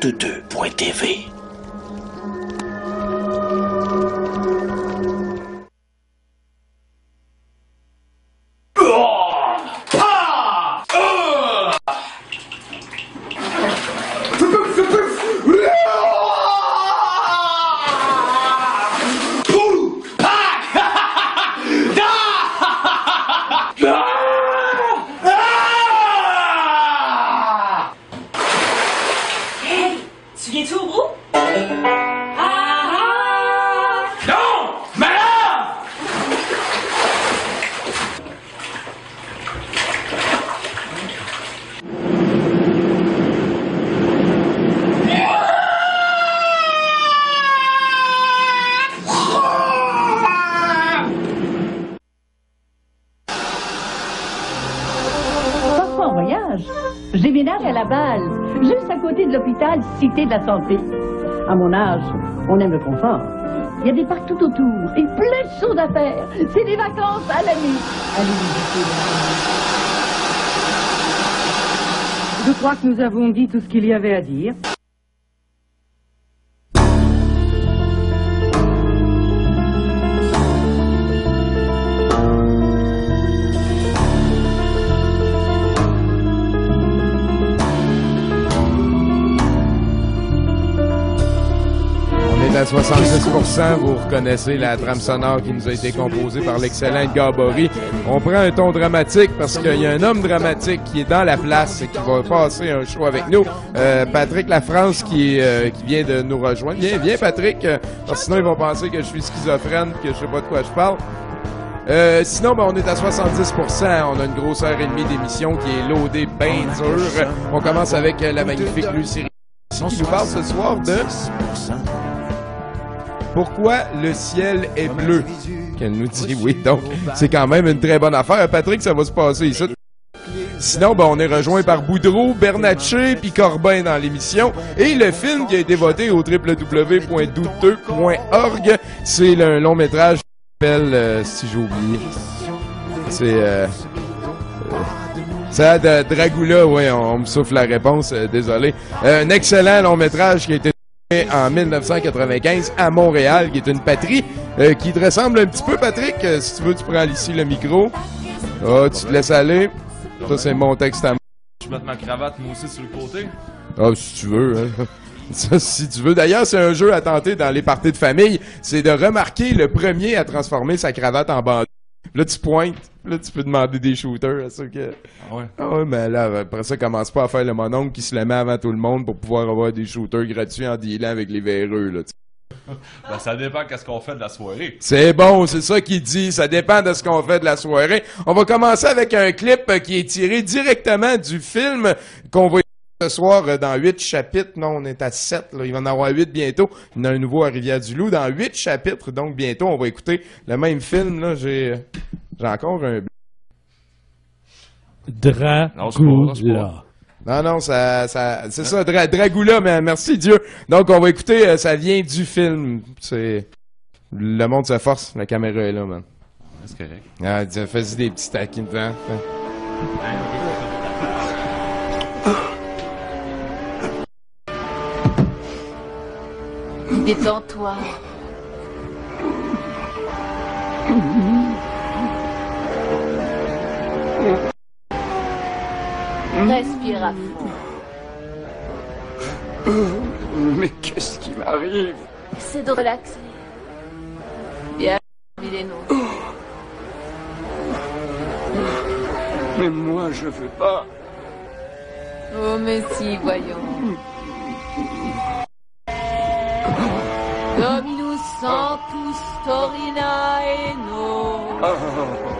porte2.tv. la Santé. À mon âge, on aime le confort. Il y a des parcs tout autour et plein de choses à faire. C'est des vacances à l'année. Allez. Je crois que nous avons dit tout ce qu'il y avait à dire. 70%, vous reconnaissez la trame sonore qui nous a été composée par l'excellent Gabory. On prend un ton dramatique parce qu'il y a un homme dramatique qui est dans la place et qui va passer un show avec nous. Euh, Patrick Lafrance qui, euh, qui vient de nous rejoindre. Viens, viens Patrick, euh, parce que sinon ils vont penser que je suis schizophrène, que je sais pas de quoi je parle. Sinon, ben, on est à 70%. On a une grosse heure et demie d'émission qui est loadée bien dure. On commence avec la magnifique Lucie qui nous parle ce soir de Pourquoi le ciel est bleu? Qu'elle nous dit oui, donc c'est quand même une très bonne affaire. Patrick, ça va se passer ici. Sinon, ben, on est rejoint par Boudreau, Bernatchez puis Corbin dans l'émission. Et le film qui a été voté au www.douteux.org, c'est le long métrage qui s'appelle, euh, si j'ai oublié, c'est... Euh, ça de Dragula, oui, on, on me souffle la réponse, euh, désolé. Euh, un excellent long métrage qui a été en 1995 à Montréal, qui est une patrie euh, qui te ressemble un petit peu, Patrick. Euh, si tu veux, tu prends ici le micro. Ah, tu te laisses aller. Ça, c'est mon texte à moi. Je vais mettre ma cravate, moi aussi, sur le côté. Ah, si tu veux. Hein. Ça, si tu veux. D'ailleurs, c'est un jeu à tenter dans les parties de famille. C'est de remarquer le premier à transformer sa cravate en bandit. Là, tu pointes. Là, tu peux demander des shooters à ceux que... Ah ouais? Ah ouais, mais là, après ça, commence pas à faire le mononcle qui se le met avant tout le monde pour pouvoir avoir des shooters gratuits en dealant avec les véreux, là. Ben, ça dépend qu'est-ce qu'on fait de la soirée. C'est bon, c'est ça qu'il dit. Ça dépend de ce qu'on fait de la soirée. On va commencer avec un clip qui est tiré directement du film qu'on va ce soir euh, dans huit chapitres. Non, on est à sept. Là. Il va en avoir huit bientôt. Il y en a un nouveau à Rivière-du-Loup dans huit chapitres. Donc bientôt, on va écouter le même film. Là, j'ai, j'ai encore un. Dracula. Non, non, ça, ça, c'est ça, Dra- Dragula, mais merci Dieu. Donc, on va écouter, euh, ça vient du film. C'est, le monde se force, la caméra est là, man. C'est correct. Ah, fais-y des petits taquins devant. Détends-toi. Respire à fond. Mais qu'est-ce qui m'arrive? C'est de relaxer. Bien, les nôtres. Mais moi, je veux pas. Oh, mais si, voyons. Dominus Sanctus Torina Eno.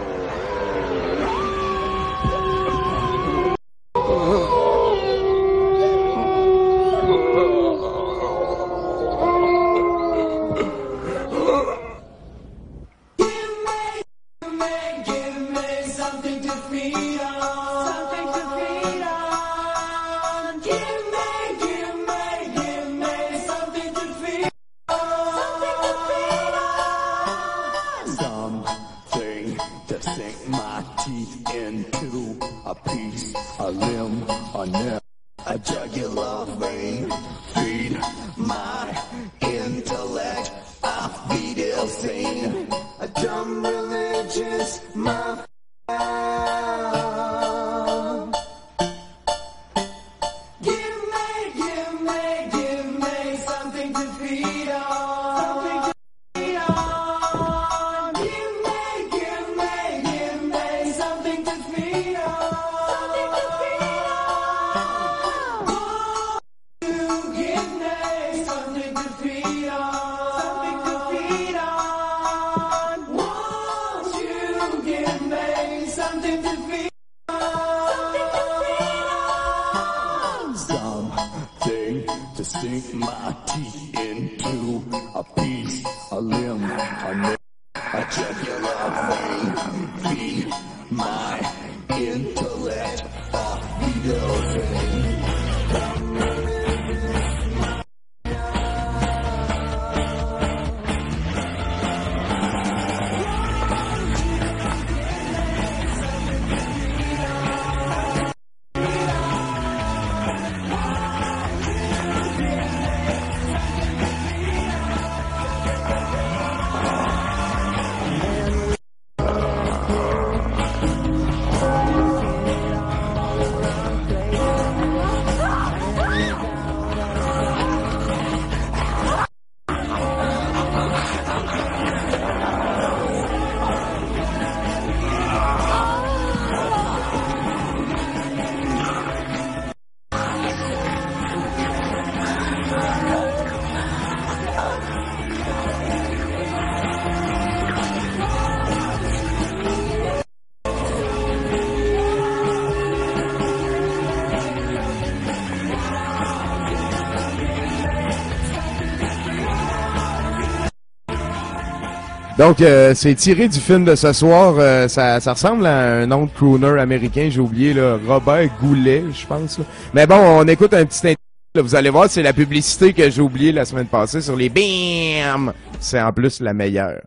Donc, euh, c'est tiré du film de ce soir. euh, ça, ça ressemble à un autre crooner américain. J'ai oublié, là, Robert Goulet, je pense. là. Mais bon, on écoute un petit là, Vous allez voir, c'est la publicité que j'ai oubliée la semaine passée sur les BAM. C'est en plus la meilleure.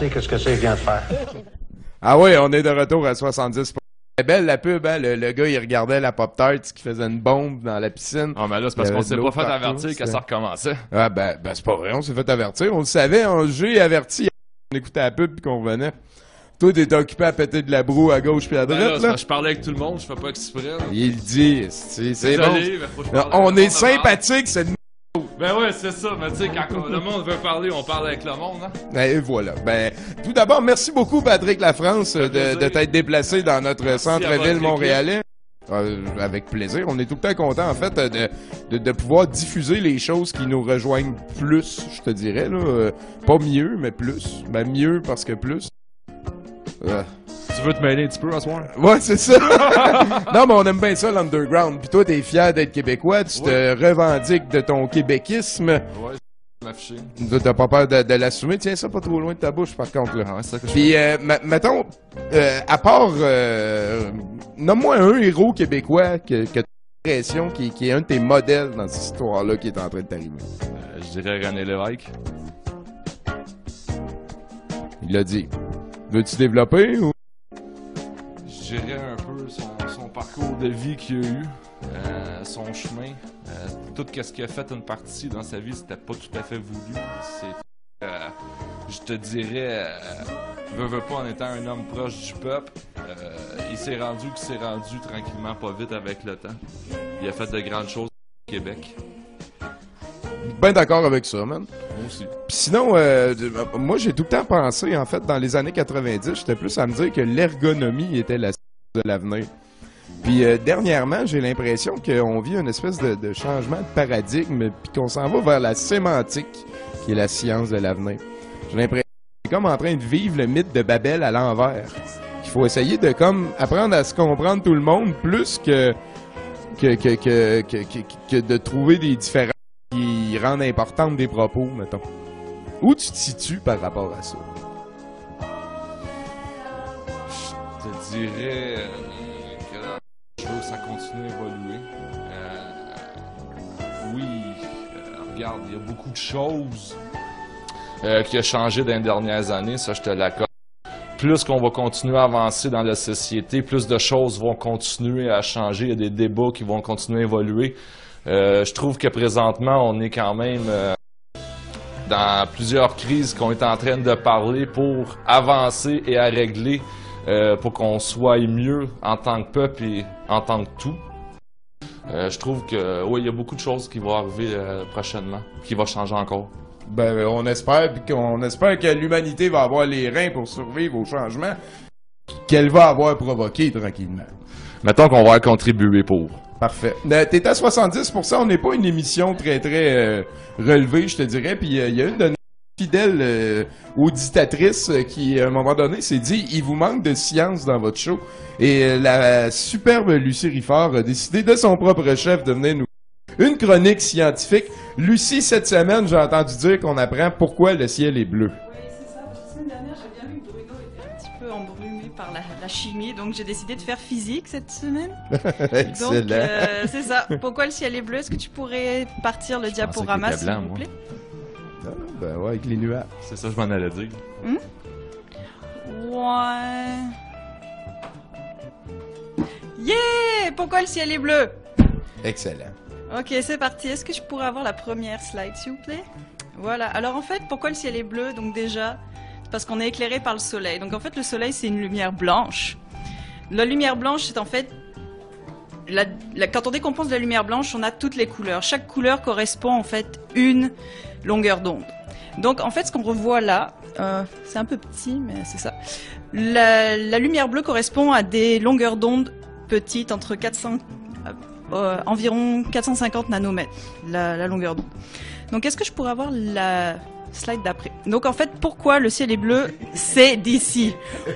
Qu'est-ce que c'est que je viens de faire? Ah oui, on est de retour à 70 C'est belle la pub, hein? Le, le gars, il regardait la Pop-Tart qui faisait une bombe dans la piscine. Ah, mais là, c'est parce qu'on s'est pas fait partout, avertir que ça recommençait. Ah ben, ben c'est pas vrai, on s'est fait avertir. On le savait, on, j'ai averti. On écoutait la pub puis qu'on revenait. Toi, t'es occupé à péter de la broue à gauche puis à Ben là, droite, c'est là. je parlais avec tout le monde, je fais pas exprès. là. Il dit, c'est c'est bon. On est sympathique, c'est Ben ouais, c'est ça. Mais tu sais, quand le monde veut parler, on parle avec le monde, hein. Et voilà. Ben, tout d'abord, merci beaucoup, Patrick Lafrance, de, de t'être déplacé dans notre centre-ville montréalais. Euh, avec plaisir. On est tout le temps content, en fait, de, de, de pouvoir diffuser les choses qui nous rejoignent plus, je te dirais. Là. Euh, pas mieux, mais plus. Ben, mieux parce que plus. Euh, veux te mêler un petit peu à ce soir? Ouais, c'est ça. non, mais on aime bien ça, l'underground. Puis toi, t'es fier d'être québécois. Tu te revendiques de ton québéquisme. Ouais, T'as pas peur de, de l'assumer? Tiens ça pas trop loin de ta bouche, par contre. Là. Ah ouais, c'est ça que je Puis, euh, mettons, euh, à part... Euh, Nomme-moi un héros québécois que, que t'as l'impression qui, qui est un de tes modèles dans cette histoire-là qui est en train de t'arriver. Euh, je dirais René Lévesque. Il l'a dit. Veux-tu développer ou... parcours de vie qu'il a eu, euh, son chemin, euh, tout ce qu'il a fait une partie dans sa vie, c'était pas tout à fait voulu. C'est, euh, je te dirais, euh, veut, veut pas en étant un homme proche du peuple, il s'est rendu qu'il s'est rendu tranquillement, pas vite avec le temps. Il a fait de grandes choses au Québec. Ben d'accord avec ça, man. Moi aussi. Puis sinon, euh, moi j'ai tout le temps pensé, en fait, dans les années 90, j'étais plus à me dire que l'ergonomie était la de l'avenir. Puis euh, dernièrement, j'ai l'impression qu'on vit une espèce de, changement de paradigme, puis qu'on s'en va vers la sémantique, qui est la science de l'avenir. J'ai l'impression qu'on est comme en train de vivre le mythe de Babel à l'envers. Il faut essayer de comme apprendre à se comprendre tout le monde plus que que, que, que, que, de trouver des différences qui rendent importantes des propos, mettons. Où tu te situes par rapport à ça? Je te dirais euh, que ça continue à évoluer. Euh, oui, euh, regarde, il y a beaucoup de choses euh, qui ont changé dans les dernières années, ça je te l'accorde. Plus qu'on va continuer à avancer dans la société, plus de choses vont continuer à changer, il y a des débats qui vont continuer à évoluer. Je trouve que présentement, on est quand même dans plusieurs crises qu'on est en train de parler pour avancer et à régler euh, pour qu'on soit mieux en tant que peuple et en tant que tout. Euh, je trouve que oui, il y a beaucoup de choses qui vont arriver euh, prochainement, qui vont changer encore. Ben, on espère, puis qu'on espère que l'humanité va avoir les reins pour survivre aux changements qu'elle va avoir provoqués tranquillement. Mettons qu'on va contribuer pour. Parfait. Euh, T'es à 70%, on n'est pas une émission très très euh, relevée, je te dirais, puis euh, il y a une de nos fidèles euh, auditatrices euh, qui, à un moment donné, s'est dit « Il vous manque de science dans votre show ». Et euh, la superbe Lucie Riffard a décidé de son propre chef de venir nous une chronique scientifique. Lucie, cette semaine, j'ai entendu dire qu'on apprend pourquoi le ciel est bleu. Oui, c'est ça. La semaine dernière, j'ai bien vu que Bruno était un petit peu embrumé par la, la chimie, donc j'ai décidé de faire physique cette semaine. Excellent. Euh, c'est ça. Pourquoi le ciel est bleu? Est-ce que tu pourrais partir le diaporama, s'il vous plaît? Ben ouais, avec les nuages. C'est ça que je m'en allais dire. Ouais. Yeah Pourquoi le ciel est bleu? Excellent. Ok, c'est parti. Est-ce que je pourrais avoir la première slide, s'il vous plaît? Voilà. Alors en fait, pourquoi le ciel est bleu? Donc déjà, c'est parce qu'on est éclairé par le soleil. Donc en fait, le soleil, c'est une lumière blanche. La lumière blanche, c'est en fait... la- la- quand on décompose la lumière blanche, on a toutes les couleurs. Chaque couleur correspond en fait une longueur d'onde. Donc en fait, ce qu'on revoit là, euh, c'est un peu petit, mais c'est ça. La, lumière bleue correspond à des longueurs d'onde petites, entre 400, euh, environ 450 nanomètres, la longueur d'onde. Donc est-ce que je pourrais avoir la slide d'après Donc en fait, pourquoi le ciel est bleu C'est d'ici.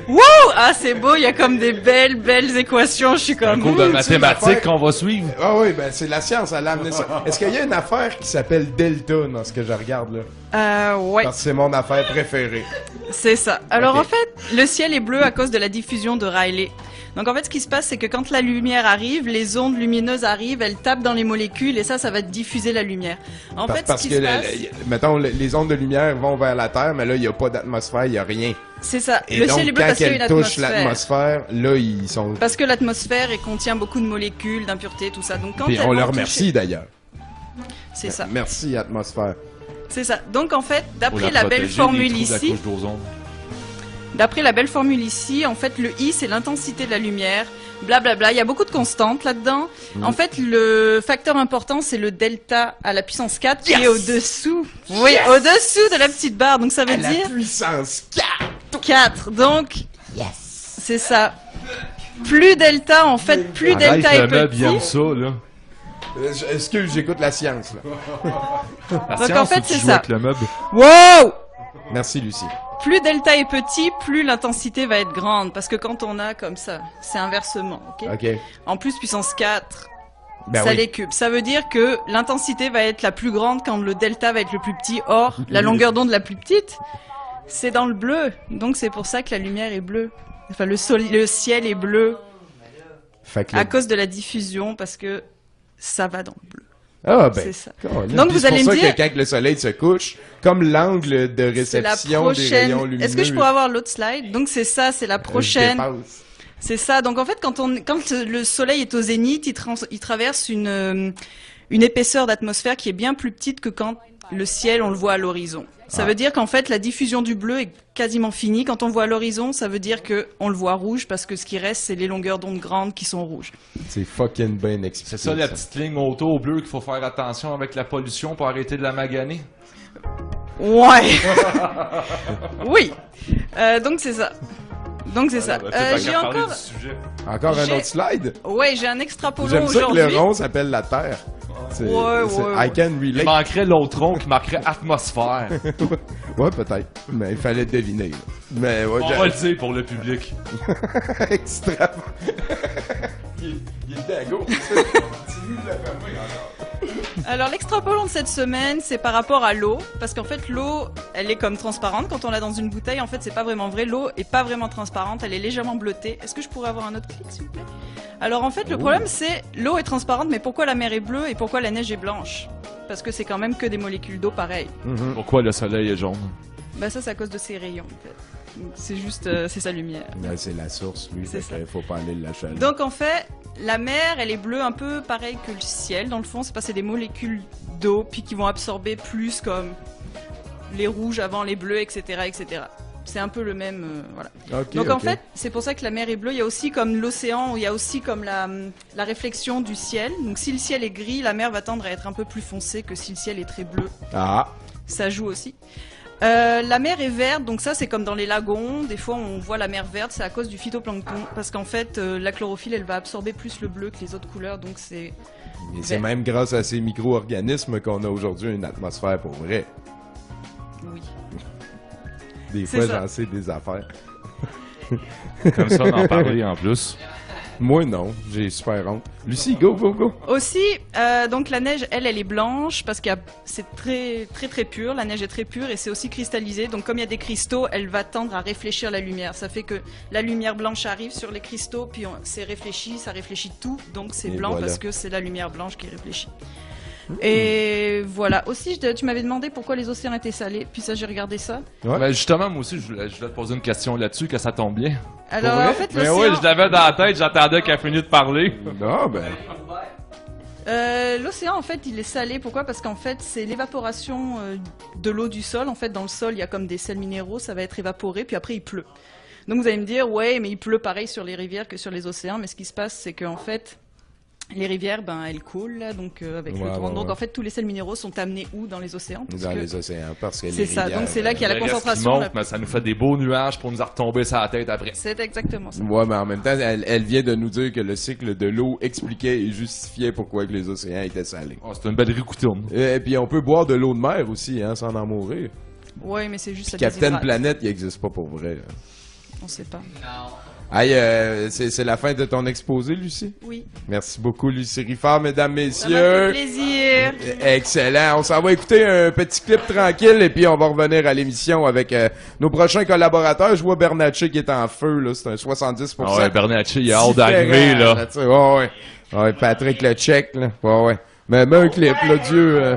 Wouh Ah c'est beau, il y a comme des belles, belles équations. Je suis Un comme... cours de mathématiques qu'on va suivre. Ah oui, ben c'est la science, elle a amené ça. Est-ce qu'il y a une affaire qui s'appelle Delta dans ce que je regarde là? Euh, ouais. Parce que c'est mon affaire préférée. C'est ça. Alors en fait, le ciel est bleu à cause de la diffusion de Rayleigh. Donc en fait, ce qui se passe, c'est que quand la lumière arrive, les ondes lumineuses arrivent, elles tapent dans les molécules et ça, ça va diffuser la lumière. En Par- fait, parce ce qui que, se passe, le- mettons, le- les ondes de lumière vont vers la Terre, mais là, il n'y a pas d'atmosphère, il n'y a rien. c'est ça. Et le donc, ciel est bleu quand parce qu'il y a une elles touchent atmosphère. l'atmosphère, là, ils sont... Parce que l'atmosphère contient beaucoup de molécules, d'impuretés, tout ça. Donc quand elles on leur toucher- remercie d'ailleurs. C'est ça. Merci, atmosphère. C'est ça. Donc en fait, d'après la belle formule ici. D'après la belle formule ici, en fait, le I, c'est l'intensité de la lumière. Blablabla. Il y a beaucoup de constantes là-dedans. En fait, le facteur important, c'est le delta à la puissance 4 qui est au-dessous. Oui, au-dessous de la petite barre. Donc ça veut À la dire puissance 4! 4. Donc, c'est ça. Plus delta, en fait, plus Arrête, delta est petit. ça, là. Euh, Excuse, j'écoute la science, là. La Donc, science, en fait, c'est ça. le meuble. Wow! Merci, Lucie. Plus delta est petit, plus l'intensité va être grande. Parce que quand on a comme ça, c'est inversement, ok? En plus, puissance 4, Ben ça oui. les cube. Ça veut dire que l'intensité va être la plus grande quand le delta va être le plus petit. Or, la longueur d'onde la plus petite, c'est dans le bleu. Donc c'est pour ça que la lumière est bleue. Enfin, le, sol, le ciel est bleu à cause de la diffusion parce que ça va dans le bleu. Ah, ben. C'est ça. Donc, Puis vous c'est allez pour me ça dire- que quand le soleil se couche, comme l'angle de réception des rayons prochaine. lumineux... Est-ce que je pourrais avoir l'autre slide? Donc c'est ça, c'est la je prochaine. C'est ça. Donc en fait, quand on, quand le soleil est au zénith, il, trans- il traverse une, euh, une épaisseur d'atmosphère qui est bien plus petite que quand le ciel, on le voit à l'horizon. Ça Ah. veut dire qu'en fait, la diffusion du bleu est quasiment finie. Quand on voit l'horizon, ça veut dire que on le voit rouge parce que ce qui reste, c'est les longueurs d'onde grandes qui sont rouges. C'est fucking bien expliqué. C'est ça, la petite ligne auto au bleu qu'il faut faire attention avec la pollution pour arrêter de la maganer. Ouais. oui. Euh, donc c'est ça. Donc c'est ça. ben, Euh, j'ai encore. Encore un autre slide? Ouais, j'ai un extrapolon J'aime ça que aujourd'hui. le rond s'appelle la Terre? C'est- Ouais, ouais, I can Il relate. manquerait l'autre rond qui marquerait atmosphère. ouais, peut-être. Mais il fallait deviner. là. Mais ouais, On va le dire pour le public. Extra. il, il était à gauche. Alors l'extrapolon de cette semaine, c'est par rapport à l'eau, parce qu'en fait l'eau, elle est comme transparente quand on l'a dans une bouteille. En fait, c'est pas vraiment vrai. L'eau est pas vraiment transparente, elle est légèrement bleutée. Est-ce que je pourrais avoir un autre clic, s'il vous plaît? Alors en fait, le Oh. problème c'est l'eau est transparente, mais pourquoi la mer est bleue et pourquoi la neige est blanche? Parce que c'est quand même que des molécules d'eau pareilles. Pourquoi le soleil est jaune? Bah ça, c'est à cause de ses rayons. En fait. C'est juste, euh, c'est sa lumière. Ben, c'est la source, lui. C'est ça. faut pas aller la chaler. Donc en fait, la mer, elle est bleue un peu pareil que le ciel. Dans le fond, c'est parce que c'est des molécules d'eau, puis qui vont absorber plus comme les rouges avant les bleus, etc., etc. c'est un peu le même. euh, voilà. Donc en fait, c'est pour ça que la mer est bleue. Il y a aussi comme l'océan, il y a aussi comme la, la réflexion du ciel. Donc si le ciel est gris, la mer va tendre à être un peu plus foncée que si le ciel est très bleu. Ah, Ça joue aussi. Euh, la mer est verte, donc ça c'est comme dans les lagons. Des fois on voit la mer verte, c'est à cause du phytoplancton, parce qu'en fait euh, la chlorophylle elle va absorber plus le bleu que les autres couleurs, donc c'est. et c'est même grâce à ces micro-organismes qu'on a aujourd'hui une atmosphère pour vrai. Oui. Des fois, j'en sais des affaires. Comme ça, d'en parler en plus. Moi, non. J'ai super honte. Lucie, go, go, go. Aussi, euh, donc la neige, elle, elle est blanche parce que c'est très, très, très pur. La neige est très pure et c'est aussi cristallisé. Donc, comme il y a des cristaux, elle va tendre à réfléchir la lumière. Ça fait que la lumière blanche arrive sur les cristaux, puis c'est réfléchi, ça réfléchit tout. Donc, c'est blanc voilà. parce que c'est la lumière blanche qui réfléchit. Et voilà. Aussi, je tu m'avais demandé pourquoi les océans étaient salés. Puis ça, j'ai regardé ça. Ben, justement, moi aussi, je voulais, je voulais te poser une question là-dessus, que ça tombe bien. Alors, en fait, Mais l'océan. oui, je l'avais dans la tête, j'attendais qu'elle finisse de parler. Ah, ben. Euh, L'océan, en fait, il est salé. Pourquoi? Parce qu'en fait, c'est l'évaporation euh, de l'eau du sol. En fait, dans le sol, il y a comme des sels minéraux, ça va être évaporé, puis après, il pleut. Donc, vous allez me dire, ouais, mais il pleut pareil sur les rivières que sur les océans. Mais ce qui se passe, c'est qu'en fait, les rivières, ben, elles coulent, donc euh, avec Ouais, le ouais, Donc, ouais. en fait, tous les sels minéraux sont amenés où Dans les océans? Parce Dans que- les océans, parce que C'est ça, donc c'est là qu'il y a la concentration. monte, la- mais ça nous fait des beaux nuages pour nous en retomber sur la tête après. C'est exactement ça. Ouais, mais en même temps, elle, elle vient de nous dire que le cycle de l'eau expliquait et justifiait pourquoi que les océans étaient salés. Oh, c'est une belle ricoutine. Et, et puis on peut boire de l'eau de mer aussi, hein, sans en mourir. Ouais, mais c'est juste la Captain. Planète, il n'existe pas pour vrai. là. On sait pas. Aïe, euh, c'est c'est la fin de ton exposé, Lucie? Oui. Merci beaucoup, Lucie Riffard, mesdames, Ça messieurs. plaisir. Excellent. On s'en va écouter un petit clip tranquille et puis on va revenir à l'émission avec euh, nos prochains collaborateurs. Je vois Bernatchez qui est en feu, là. C'est un 70%. Ah ouais, Bernatchez, il a hâte d'arriver, là. sais. Ouais, ouais. Ouais, Patrick le check, là. Ouais, ouais. Mais mets un clip, là, Dieu. euh.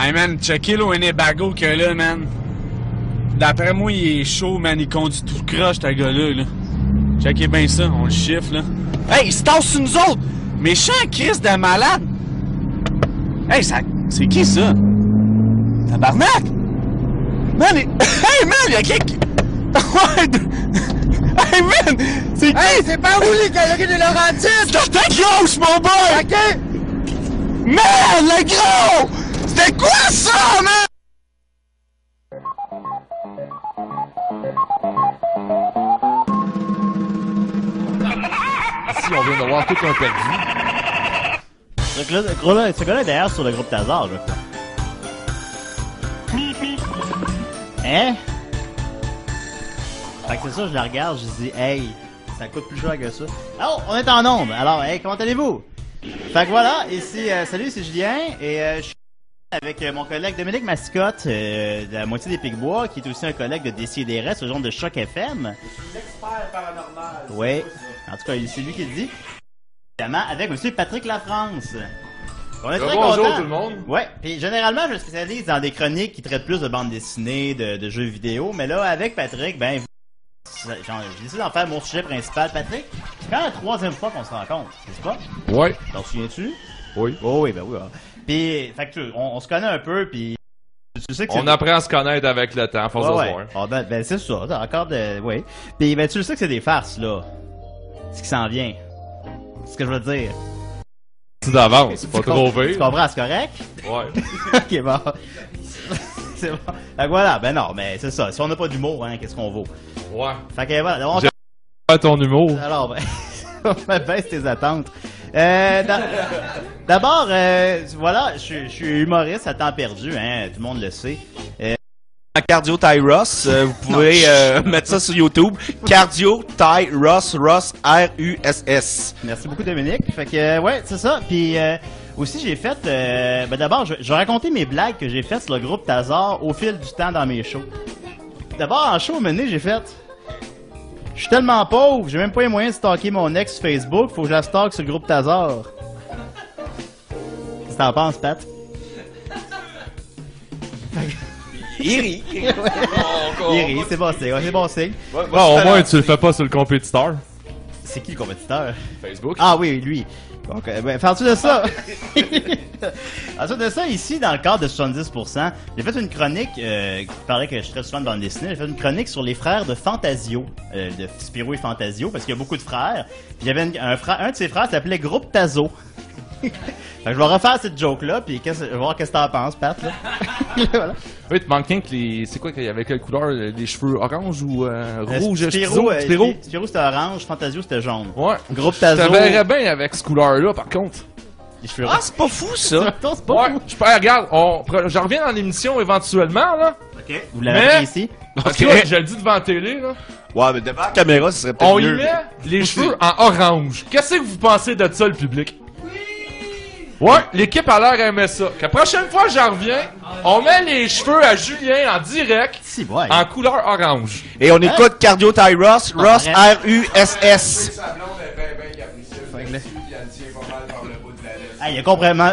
Hey man, checkez le Winnebago que là, man. D'après moi, il est chaud, man. Il conduit tout croche, ta gars-là, là. Checkez bien ça, on le chiffre, là. Hey, il se tasse sur nous autres! Méchant Chris de malade! Hey, ça... c'est qui ça? Tabarnak! Man, il... hey man, il y a quelqu'un... Hey man! C'est Hey, c'est pas vous les galeries de Laurentides! C'est ta grosse, mon boy! Ok! Man, le gros! C'était quoi ça, man? Ici, on vient de voir tout un perdu. Ce gars-là- ce gars-là ce gars-là est d'ailleurs sur le groupe Tazar, crois. Hein? Fait que c'est ça, je la regarde, je dis, hey, ça coûte plus cher que ça. Oh, on est en nombre. Alors, hey, comment allez-vous? Fait que voilà, ici, euh, salut, c'est Julien, et euh, je suis avec euh, mon collègue Dominique Mascotte, euh, de la moitié des Picbois, qui est aussi un collègue de DCDRS, ce genre de Choc FM. L'expert paranormal. Oui, en tout cas, c'est lui qui le dit. Évidemment, avec Monsieur Patrick Lafrance. On est très bonjour tout le monde. Ouais, puis généralement, je me spécialise dans des chroniques qui traitent plus de bandes dessinées, de, de jeux vidéo, mais là, avec Patrick, ben, j'ai décidé d'en faire mon sujet principal. Patrick, c'est quand même la troisième fois qu'on se rencontre, n'est-ce pas? Ouais. T'en souviens-tu? Oui. Oh oui, ben oui. ah. Puis, fait que tu- on, on se connaît un peu, puis tu sais que c'est- On apprend à se connaître avec le temps, force Ouais, ouais. Ah, ben, ben, c'est ça, t'as encore de. Oui. Puis ben tu le sais que c'est des farces, là. Ce qui s'en vient. C'est ce que je veux dire. C'est d'avance, pas Tu trop com- Tu vite. comprends, c'est correct? Ouais. ok, bon. c'est bon. Fait que voilà, ben non, mais c'est ça. Si on n'a pas d'humour, hein, qu'est-ce qu'on vaut? Ouais. Fait que voilà, on J'ai pas ton humour. alors, ben, baisse tes attentes. Euh, d'a- D'abord, euh, voilà, je suis- je suis humoriste à temps perdu, hein, tout le monde le sait. Euh, Cardio Ty Ross, euh, vous pouvez euh, mettre ça sur YouTube. Cardio Ty Ross, Ross R-U-S-S. Merci beaucoup Dominique. Fait que ouais, c'est ça. Puis euh, aussi j'ai fait ben d'abord je, je vais raconter mes blagues que j'ai faites sur le groupe Tazar au fil du temps dans mes shows. D'abord en show mené, j'ai fait Je suis tellement pauvre, j'ai même pas les moyens de stalker mon ex sur Facebook, faut que je la stalk sur le groupe Tazar. Qu'est-ce que t'en penses, Pat? Il rit. Il rit, c'est bon signe, c'est bon signe. Bon, au moins, tu le fais pas sur le compétiteur. C'est qui le compétiteur? Facebook. Ah oui, lui. Donc, euh, ben, ensuite de ça, ensuite de ça, ici, dans le cadre de 70%, j'ai fait une chronique, euh, qui parlait que je très souvent dans le dessiné, j'ai fait une chronique sur les frères de Fantasio, euh, de Spirou et Fantasio, parce qu'il y a beaucoup de frères. Puis il y avait une- un, frère, un de ses frères s'appelait Groupe Tazo. Fait que je vais refaire cette joke-là, puis qu'est-ce- je vais voir qu'est-ce que t'en penses, Pat, là. Voilà. Oui, tu manques les. C'est quoi qu'il y avait quelle couleur Les cheveux orange ou euh, Euh, rouge Spirou, euh, Spiro Spi- Spirou, c'était orange, Fantasio, c'était jaune. Ouais. Groupe Je Tazo. te verrais bien avec ce couleur-là, par contre. Ah, c'est pas fou, ça. c'est pas ouais, je peux, regarde, on, j'en reviens dans l'émission éventuellement, là. Ok. Vous l'avez Mais- ici? Parce que je le dis devant la télé, là. Ouais, mais devant la caméra, ce serait peut-être On y met les cheveux en orange. Qu'est-ce que vous pensez de ça, le public? Ouais, l'équipe a l'air aimer ça. Que la prochaine fois j'en reviens, on met les cheveux à Julien en direct, en couleur orange. Et on écoute Cardio Ty Ross, Ross R-U-S-S. Ah, il a complètement.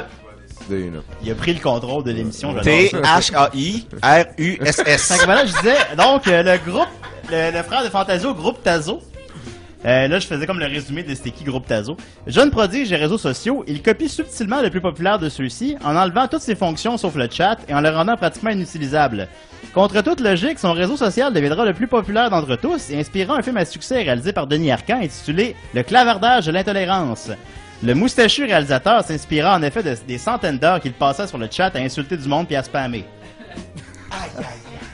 Il a pris le contrôle de l'émission. j'adore ça. T-H-A-I-R-U-S-S. Fait que voilà, je disais, donc, euh, le groupe, le, le frère de Fantasio, groupe Tazo. Euh, là, je faisais comme le résumé de c'était qui groupe Tazo. Jeune prodige des réseaux sociaux, il copie subtilement le plus populaire de ceux-ci en enlevant toutes ses fonctions sauf le chat et en le rendant pratiquement inutilisable. Contre toute logique, son réseau social deviendra le plus populaire d'entre tous et inspirera un film à succès réalisé par Denis Arcand intitulé Le clavardage de l'intolérance. Le moustachu réalisateur s'inspira en effet de- des centaines d'heures qu'il passait sur le chat à insulter du monde puis à spammer.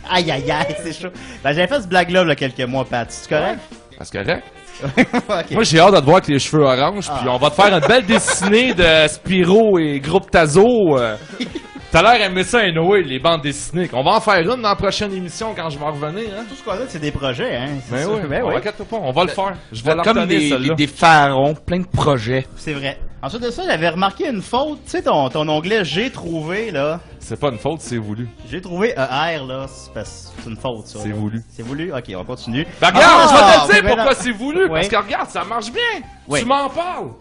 Aïe aïe aïe, c'est chaud. Ben, j'avais fait ce blague-là quelques mois, Pat. C'est correct? C'est correct. Moi, j'ai hâte de te voir avec les cheveux orange, puis Ah. on va te faire une belle dessinée de Spiro et Groupe Tazo. euh. T'as l'air aimer ça, Noé, les bandes dessinées. On va en faire une dans la prochaine émission quand je vais revenir. Hein? Tout ce qu'on a, c'est des projets, hein. c'est Ben ça. oui, Ben on oui. pas, on va le faire. Je vais comme des, des, des pharaons, plein de projets. C'est vrai. Ensuite de ça, j'avais remarqué une faute. Tu sais, ton, ton onglet J'ai trouvé, là. C'est pas une faute, c'est voulu. J'ai trouvé ER, là. C'est parce que c'est une faute, ça. C'est voulu. C'est voulu? Ok, on continue. Ben regarde, Ah, je vais te ben dire pourquoi non. c'est voulu. Ouais. Parce que regarde, ça marche bien. Ouais. Tu m'en parles.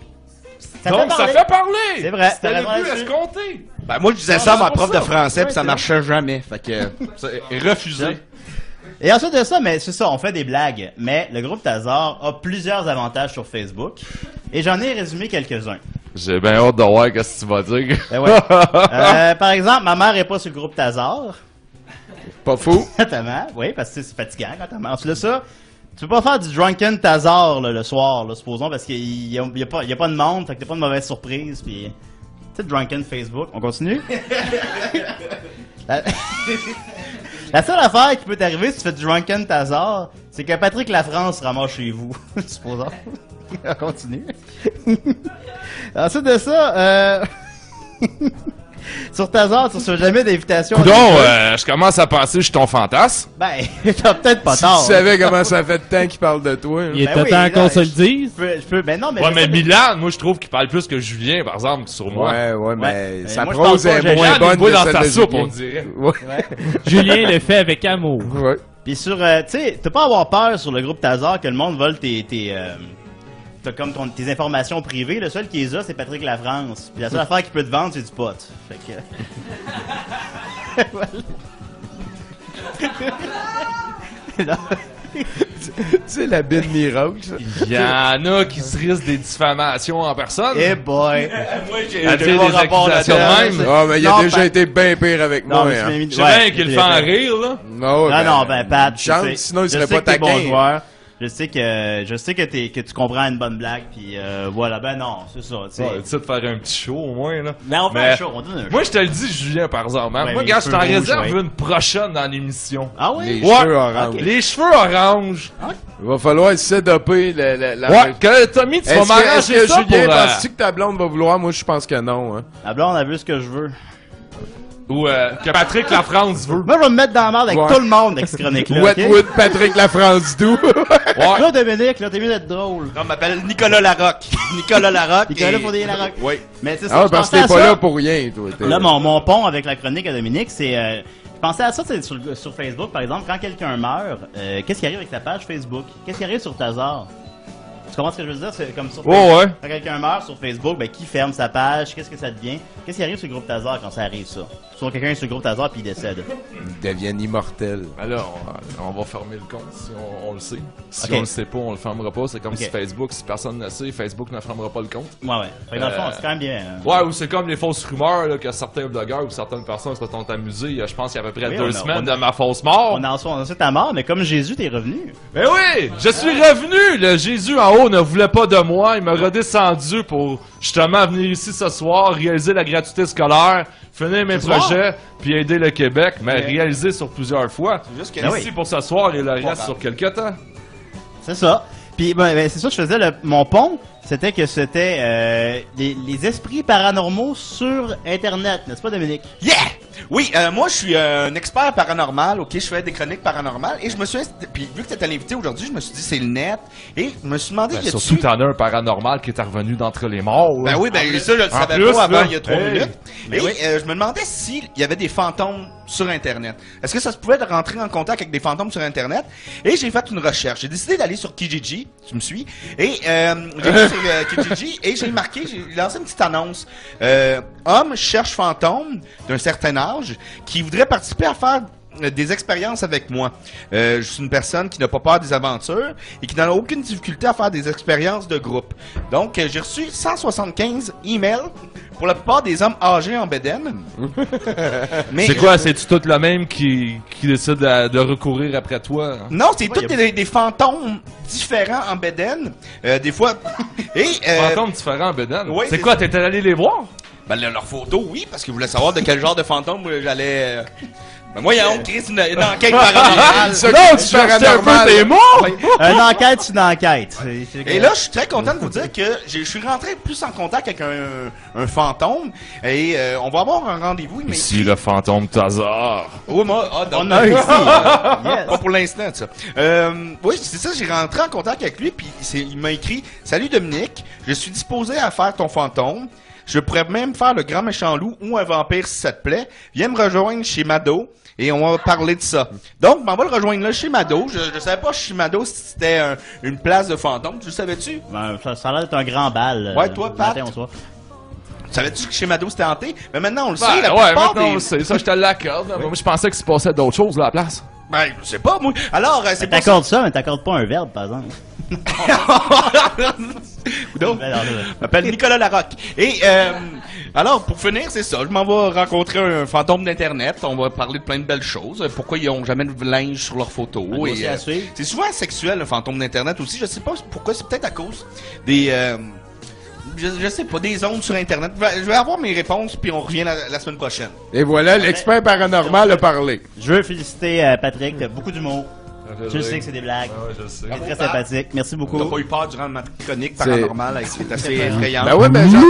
Ça Donc, fait ça parler. fait parler! C'est vrai, C'était t'as le but escompté! Ben, moi, je disais Ah, ça à ma prof ça. de français, puis ça marchait jamais. Fait que, refusé. Et ensuite de ça, mais c'est ça, on fait des blagues. Mais le groupe Tazar a plusieurs avantages sur Facebook. Et j'en ai résumé quelques-uns. J'ai bien hâte de voir ce que tu vas dire. Ben ouais. Euh, par exemple, ma mère est pas sur le groupe Tazar. Pas fou. Notamment, oui, parce que c'est fatigant quand ta mère. Ensuite de ça, tu peux pas faire du drunken Tazar là, le soir, là, supposons, parce qu'il y a, y a pas, il y a pas de monde, fait que t'as pas de mauvaise surprise. Puis, tu sais, drunken Facebook. On continue? La... La seule affaire qui peut t'arriver si tu fais du drunken Tazar, c'est que Patrick Lafrance se ramasse chez vous, supposons. On continue. Ensuite de ça, euh... sur Tazar, tu reçois jamais d'invitation. Coudon, euh, je commence à penser que je suis ton fantasme. Ben, t'as peut-être pas Si tort. tu savais comment ça fait de temps qu'il parle de toi. hein. Il était temps là, qu'on se le dise. Je peux, je peux- ben non, mais ouais, mais Milan, moi, je trouve qu'il parle plus que Julien, par exemple, sur moi. Ouais, ouais, mais Ouais. sa moi, prose est j'ai- moins Jean, bonne que dans celle sa de soupe, Julien. on dirait. Ouais. Julien le fait avec amour. Ouais. Puis sur, euh, tu sais, t'as pas à avoir peur sur le groupe Tazar que le monde vole tes, tes, euh, t'as comme ton- tes informations privées. Le seul qui les a, c'est Patrick Lafrance. Puis la seule affaire qu'il peut te vendre, c'est du pot. Fait que... Voilà. C'est la bine miracle. Il y en a qui se risquent des diffamations en personne. Eh boy! Moi, j'ai des rapport accusations là-dedans. de même. Ah, mais il a Non, déjà Pat- été bien pire avec Non, moi. mais tu hein. Je sais bien qu'il fait en rire, là. Non, Non, non, ben Pat, je chante, sinon il je serait pas bon taquin. joueur. Je sais que je sais que, tu comprends une bonne blague, puis euh, voilà, ben non, c'est ça, tu sais. Ouais, tu sais, de faire un petit show au moins, là. Mais on fait Mais un show, on donne un show. Moi, je te le dis, Julien, par exemple. hein. Ouais, Moi, gars, je t'en réserve ouais. une prochaine dans l'émission. Ah oui? Les Ouais. cheveux orange. Les cheveux orange. Il va falloir s'adopter la, la, la... Ouais, que Tommy, tu vas m'arranger que ça Julien, pour... euh, penses-tu que ta blonde va vouloir? Moi, je pense que non. Hein. La blonde a vu ce que je veux. Ou euh, que Patrick Lafrance veut. Moi, je vais me mettre dans la merde avec Ouais. tout le monde avec cette chronique-là. ok? Wetwood, Patrick Lafrance Doux. Ouais. Là, Dominique, là, t'es mieux d'être drôle. Non, on m'appelle Nicolas Larocque. Nicolas Larocque. Nicolas et- Larocque. Oui. Mais c'est ça, Ah, je parce que pensais t'es à pas ça. là pour rien, toi. t'es- Là, mon, mon pont avec la chronique à Dominique, c'est. euh, je pensais à ça c'est sur, le- sur Facebook, par exemple, quand quelqu'un meurt, euh, qu'est-ce qui arrive avec ta page Facebook? Qu'est-ce qui arrive sur Tazar Tu comprends ce que je veux dire? C'est comme sur Oh, Facebook. ouais. Quand quelqu'un meurt sur Facebook, ben, qui ferme sa page? Qu'est-ce que ça devient? Qu'est-ce qui arrive sur le groupe Tazar quand ça arrive, ça? Soit quelqu'un sur le groupe Tazar puis il décède. Ils deviennent immortels. Alors, on, on va fermer le compte si on, on le sait. Si on le sait pas, on le fermera pas. C'est comme si Facebook, si personne ne le sait, Facebook ne fermera pas le compte. Ouais, ouais. Fait que dans le fond, Euh, c'est quand même bien. hein. Ouais, ou c'est comme les fausses rumeurs là, que certains blogueurs ou certaines personnes se sont amusés. euh, Je pense qu'il y a à peu près Oui, deux a- semaines on a- de ma fausse mort. On a ensuite ta mort, mais comme Jésus, t'es revenu. Mais oui, je suis revenu. Le Jésus en haut ne voulait pas de moi. Il m'a redescendu pour justement venir ici ce soir, réaliser la gratuité scolaire, finir mes projets, puis aider le Québec, mais réaliser sur plusieurs fois. juste que- ici oui. pour ce soir et le reste Bon, sur quelques temps. C'est ça. Puis ben, ben, c'est ça, je faisais le, mon pont, c'était que c'était euh, les, les esprits paranormaux sur Internet, n'est-ce pas Dominique? Yeah! Oui, euh, moi je suis euh, un expert paranormal, ok, je fais des chroniques paranormales et je me suis puis vu que t'étais l'invité aujourd'hui, je me suis dit c'est le net et je me suis demandé Ben, y a-tu- surtout, t'en as un paranormal qui est revenu d'entre les morts. Ben là. oui, ben En ça je le savais plus, pas avant là, il y a trois hey. minutes. Ben et oui. euh, je me demandais s'il y avait des fantômes sur internet. Est-ce que ça se pouvait de rentrer en contact avec des fantômes sur internet? Et j'ai fait une recherche. J'ai décidé d'aller sur Kijiji, tu me suis Et euh, j'ai sur euh, Kijiji et j'ai marqué, j'ai lancé une petite annonce. Euh, homme cherche fantôme d'un certain âge qui voudrait participer à faire des expériences avec moi. Euh, je suis une personne qui n'a pas peur des aventures et qui n'a aucune difficulté à faire des expériences de groupe. Donc, euh, j'ai reçu 175 emails pour la plupart des hommes âgés en Béden. Mais- C'est quoi, c'est-tu tout le même qui, qui décide de, de recourir après toi? hein? Non, c'est Ouais, tous des, des fantômes différents en Béden. Euh, des fois... et... euh, Fantômes différents, Beden. oui, c'est c'est quoi, t'étais allé les voir? Ben, le- leurs photos, oui, parce qu'ils voulaient savoir de quel genre de fantôme euh, j'allais... euh, Ben, moi, il y a on crée une, une enquête paranormale. Non, c'est tu cherchais un peu tes mots! Une enquête, c'est une enquête. Et là, je suis très content de vous dire que je suis rentré plus en contact avec un, un fantôme et euh, on va avoir un rendez-vous. il m'a Ici, le fantôme Tazar. Oui, moi, ah, non. On a un ici. euh, yes. Pas pour l'instant, ça. Euh, oui, c'est ça, j'ai rentré en contact avec lui, puis il m'a écrit « Salut Dominique, je suis disposé à faire ton fantôme. Je pourrais même faire le grand méchant loup ou un vampire si ça te plaît. Viens me rejoindre chez Mado et on va parler de ça. Donc, ben, on va le rejoindre là chez Mado. Je, je savais pas chez Mado si c'était un- une place de fantôme. Tu le savais-tu? Ben, ça, ça a l'air d'être un grand bal. euh, Ouais, toi, Pat? Savais-tu que chez Mado c'était hanté? Mais maintenant on le Ben, sait, la ouais, plupart maintenant des... on le sait, ça je te l'accorde. Moi je pensais que se passait d'autres choses là à la place. Ben, je sais pas, moi. Alors, euh, c'est Ben, pas T'accordes ça, mais t'accordes pas un verbe, par exemple. Coudon. Je m'appelle Nicolas Larocque. Et euh, alors, pour finir, c'est ça. Je m'en vais rencontrer un fantôme d'Internet. On va parler de plein de belles choses. Pourquoi ils ont jamais de linge sur leurs photos. Et, euh, c'est souvent sexuel, le fantôme d'Internet aussi. Je sais pas pourquoi. C'est peut-être à cause des... euh, je, je sais pas, des ondes sur Internet. Je vais- avoir mes réponses, puis on revient la, la semaine prochaine. Et voilà, l'expert paranormal a parlé. Je veux féliciter euh, Patrick, beaucoup d'humour. Je sais. que c'est des blagues. je sais. Il est très sympathique. Merci beaucoup. T'as pas eu peur durant ma chronique C'est- paranormale, avec- qui est assez effrayante. Ben ouais, ben genre,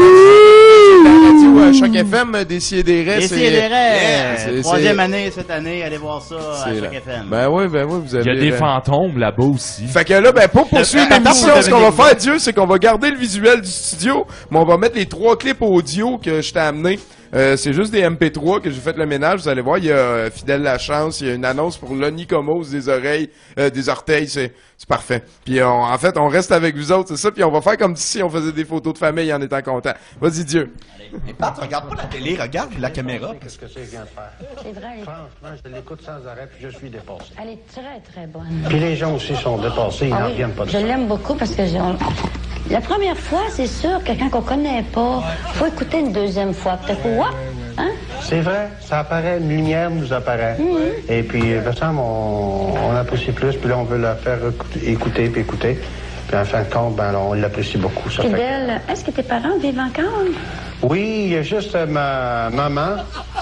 la radio à Choc FM, euh, des Sidérés, Et c'est... c'est des rêves. c'est- Troisième c'est- année cette année, allez voir ça à c'est Choc. FM. Ben oui, ben oui, vous avez... Il y a des euh, fantômes là-bas aussi. Fait que là, ben, pour poursuivre l'émission, ce qu'on va faire, Dieu, c'est qu'on va garder le visuel du studio, mais on va mettre les trois clips audio que je t'ai amenés. Euh, c'est juste des MP3 que j'ai fait le ménage. Vous allez voir, il y a euh, Fidèle la chance, il y a une annonce pour l'onicomose des oreilles, euh, des orteils, c'est parfait. Puis on- en fait, on reste avec vous autres, c'est ça. Puis on va faire comme si on faisait des photos de famille en étant content. Vas-y, Dieu. Mais Pat, regarde pas la télé, regarde la caméra. Qu'est-ce que c'est qu'il vient de faire? C'est vrai, Franchement, je l'écoute sans arrêt, puis je suis dépassé. elle est très, très bonne. Puis les gens aussi sont dépassés, ils Ah n'en oui, reviennent pas de je l'aime beaucoup parce que j'ai- on- la première fois, c'est sûr, quelqu'un qu'on connaît pas, faut écouter une deuxième fois. Peut-être, hein? C'est vrai, ça apparaît, une lumière nous apparaît. Mhm. Et puis, de toute façon, on, on apprécie plus, puis là, on veut la faire écouter, écouter puis écouter. Puis en fin de compte, ben, on l'apprécie beaucoup. Ça fait que- Fidèle, est-ce que tes parents vivent encore? Oui, il y a juste euh, ma maman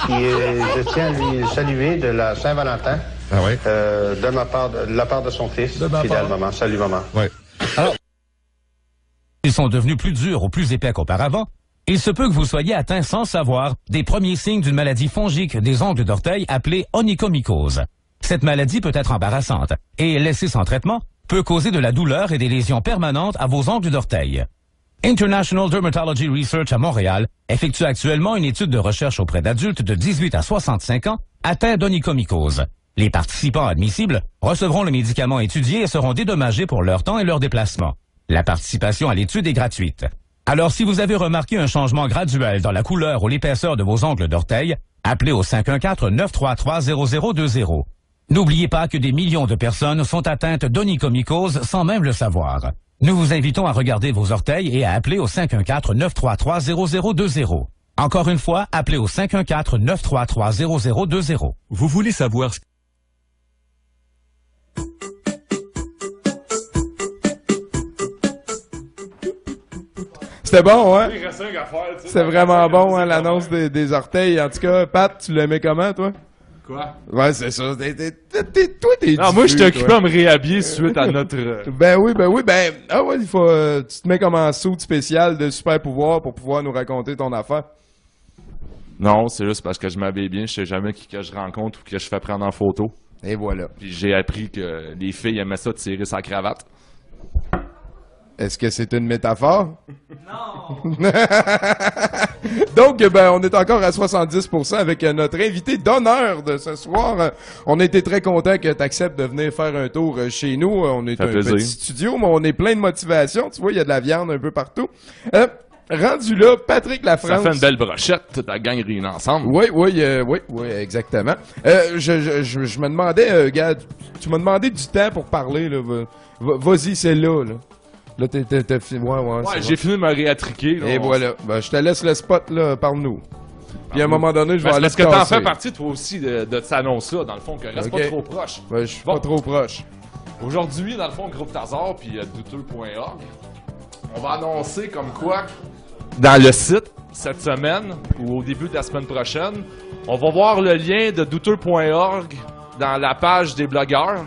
qui, euh, je tiens à lui saluer de la Saint-Valentin. Euh, de ma part, de, la part de son fils, ma fidèle part. maman. Salut maman. Alors, ils sont devenus plus durs ou plus épais qu'auparavant. Il se peut que vous soyez atteint sans savoir des premiers signes d'une maladie fongique des ongles d'orteil appelée onychomycose. Cette maladie peut être embarrassante et, laissée sans traitement, peut causer de la douleur et des lésions permanentes à vos ongles d'orteil. International Dermatology Research à Montréal effectue actuellement une étude de recherche auprès d'adultes de 18 à 65 ans atteints d'onychomycose. Les participants admissibles recevront le médicament étudié et seront dédommagés pour leur temps et leur déplacement. La participation à l'étude est gratuite. Alors, si vous avez remarqué un changement graduel dans la couleur ou l'épaisseur de vos ongles d'orteil, appelez au 514-933-0020. N'oubliez pas que des millions de personnes sont atteintes d'onychomycose sans même le savoir. Nous vous invitons à regarder vos orteils et à appeler au 514-933-0020. Encore une fois, appelez au 514-933-0020. Vous voulez savoir ce C'était bon, hein? C'était vraiment bon, hein, l'annonce des, des orteils. En tout cas, Pat, tu l'aimais comment, toi? Quoi? Ouais, c'est ça. T'es- t'es- t'es- t'es- toi, t'es Non, moi, je t'occupe toi. à me réhabiller suite à notre. euh, Ben oui, ben oui, ben... Ah ouais, il faut... euh, tu te mets comme en saut spécial de super pouvoir pour pouvoir nous raconter ton affaire. Non, c'est juste parce que je m'habille bien, je sais jamais qui que je rencontre ou que je fais prendre en photo. Et voilà. Puis j'ai appris que les filles aimaient ça tirer sa cravate. Est-ce que c'est une métaphore? Non! Donc, ben, on est encore à 70% avec euh, notre invité d'honneur de ce soir. Euh, On a été très content que tu acceptes de venir faire un tour euh, chez nous. On est Ça un plaisir. petit studio, mais on est plein de motivation. Tu vois, il y a de la viande un peu partout. Euh, rendu là, Patrick Lafrance. Ça fait une belle brochette, toute la gang réunie ensemble. Oui, oui, euh, oui, oui, exactement. Euh, je, je, je, je me demandais, euh, gars, tu- tu m'as demandé du temps pour parler, là. Va- va- Vas-y, c'est là, là. Là, t'es, t'es, t'es fi- ouais, ouais. Ouais, c'est j'ai fini de me réattriquer. là. Et On- voilà. Ben, je te laisse le spot, là, parle-nous. Puis à un moment donné, je vais Ben, c'est aller Parce te que t'en casser. fais partie, toi aussi, de, de cette annonce-là, dans le fond, que reste Ok. pas trop proche. Ben, je suis Bon. pas trop proche. Aujourd'hui, dans le fond, Groupe Tazar puis euh, douteux.org, on va annoncer comme quoi, dans le site, cette semaine, ou au début de la semaine prochaine, on va voir le lien de douteux.org dans la page des blogueurs.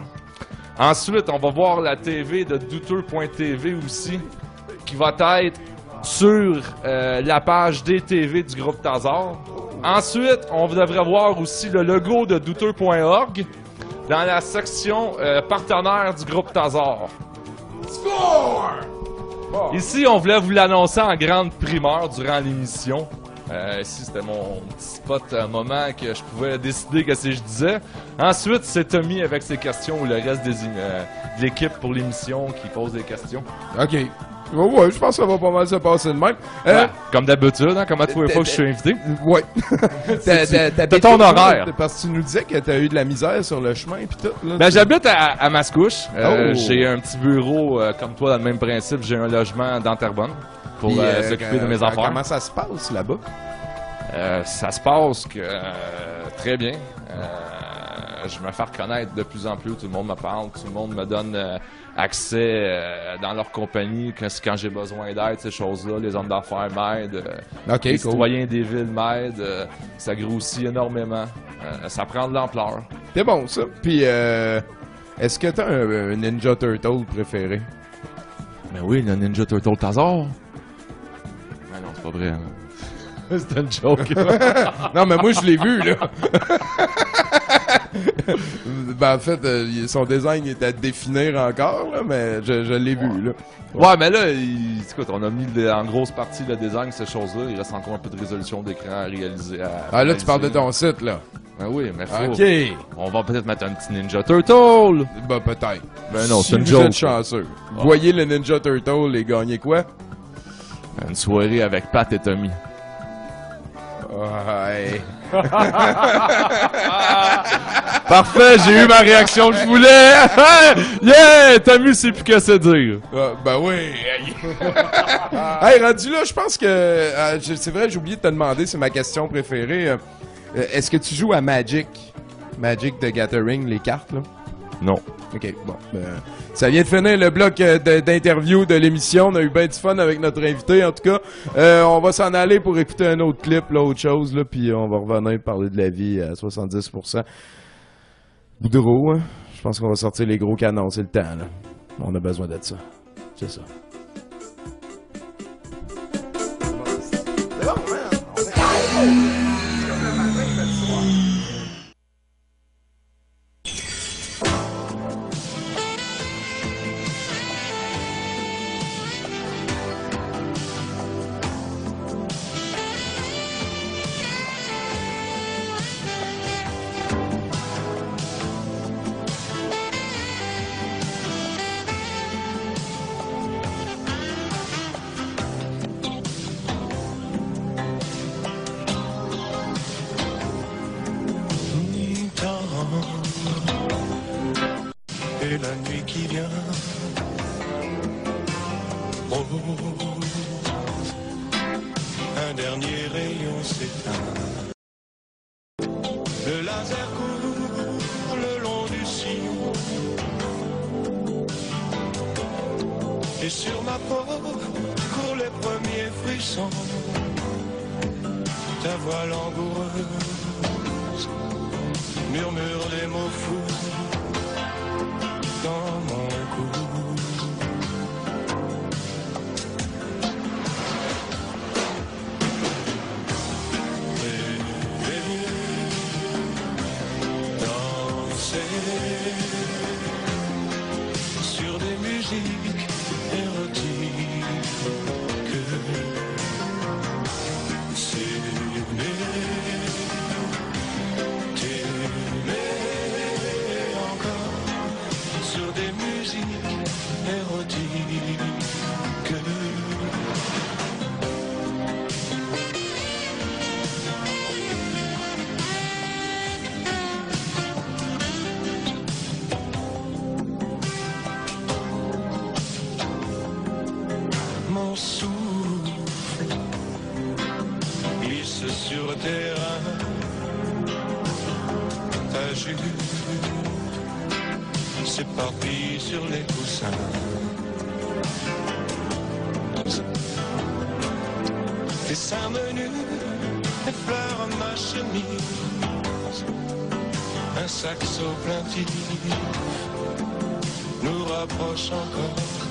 Ensuite, on va voir la TV de douteux.tv aussi, qui va être sur euh, la page des TV du groupe Tazar. Ensuite, on devrait voir aussi le logo de douteux.org dans la section euh, partenaire du groupe Tazar. Score! Ici, on voulait vous l'annoncer en grande primeur durant l'émission. Euh, ici, c'était mon petit spot, un moment que je pouvais décider que c'est je disais. Ensuite, c'est Tommy avec ses questions ou le reste des, euh, de l'équipe pour l'émission qui pose des questions. OK. Ouais, ouais, je pense que ça va pas mal se passer de même. Euh, Ouais, comme d'habitude, hein, comme à tous les fois que je suis invité. Ouais. C'est- T'as- ton horaire. Parce que tu nous disais que t'as eu de la misère sur le chemin pis tout. Là, Ben, j'habite à, à Mascouche. Euh, Oh. J'ai un petit bureau comme toi dans le même principe. J'ai un logement dans Terrebonne pour euh, euh, s'occuper de mes quand- affaires. Comment ça se passe là-bas? Euh, ça se passe que euh, très bien. Euh, je me fais reconnaître de plus en plus. Tout le monde me parle, tout le monde me donne euh, accès euh, dans leur compagnie quand, quand j'ai besoin d'aide, ces choses-là. Les hommes d'affaires m'aident. euh, les cool. citoyens des villes m'aident. euh, ça grossit énormément. Euh, ça prend de l'ampleur. C'est bon ça. Puis euh, est-ce que t'as un, un Ninja Turtle préféré? Ben oui, le Ninja Turtle Tazar. Pas vrai. hein. c'est une joke. non, mais moi, je l'ai vu, là. ben, en fait, euh, son design est à définir encore, là, mais je, je l'ai vu, là. Ouais, mais là, il- écoute, on a mis le- en grosse partie le design, ces choses-là. Il reste encore un peu de résolution d'écran à réaliser. à Ah, là, tu parles de ton site, là. Ben oui, mais faut... Ok. On va peut-être mettre un petit Ninja Turtle. Ben, peut-être. Ben non, Si c'est une vous joke. êtes chanceux. Ah. Voyez le Ninja Turtle et gagnez quoi? Une soirée avec Pat et Tommy. Ouais. Parfait, j'ai eu ma réaction que je voulais. yeah, Tommy sait plus que se dire. Ah, ben oui. hey, rendu là, je pense que. euh, c'est vrai, j'ai oublié de te demander, c'est ma question préférée. Euh, euh, Est-ce que tu joues à Magic? Magic the Gathering, les cartes, là? Non. Ok, bon. ben, ça vient de finir le bloc euh, d'interview de l'émission. On a eu bien du fun avec notre invité, en tout cas. Euh, on va s'en aller pour écouter un autre clip, là, autre chose, là, puis on va revenir parler de la vie à 70%. Boudreau, hein? Je pense qu'on va sortir les gros canons, c'est le temps, là. On a besoin de ça. C'est ça. Mon souffle glisse sur tes ta jupe s'éparpille sur les coussins. Tes seins menus effleurent ma chemise, un saxo plaintif nous rapproche encore.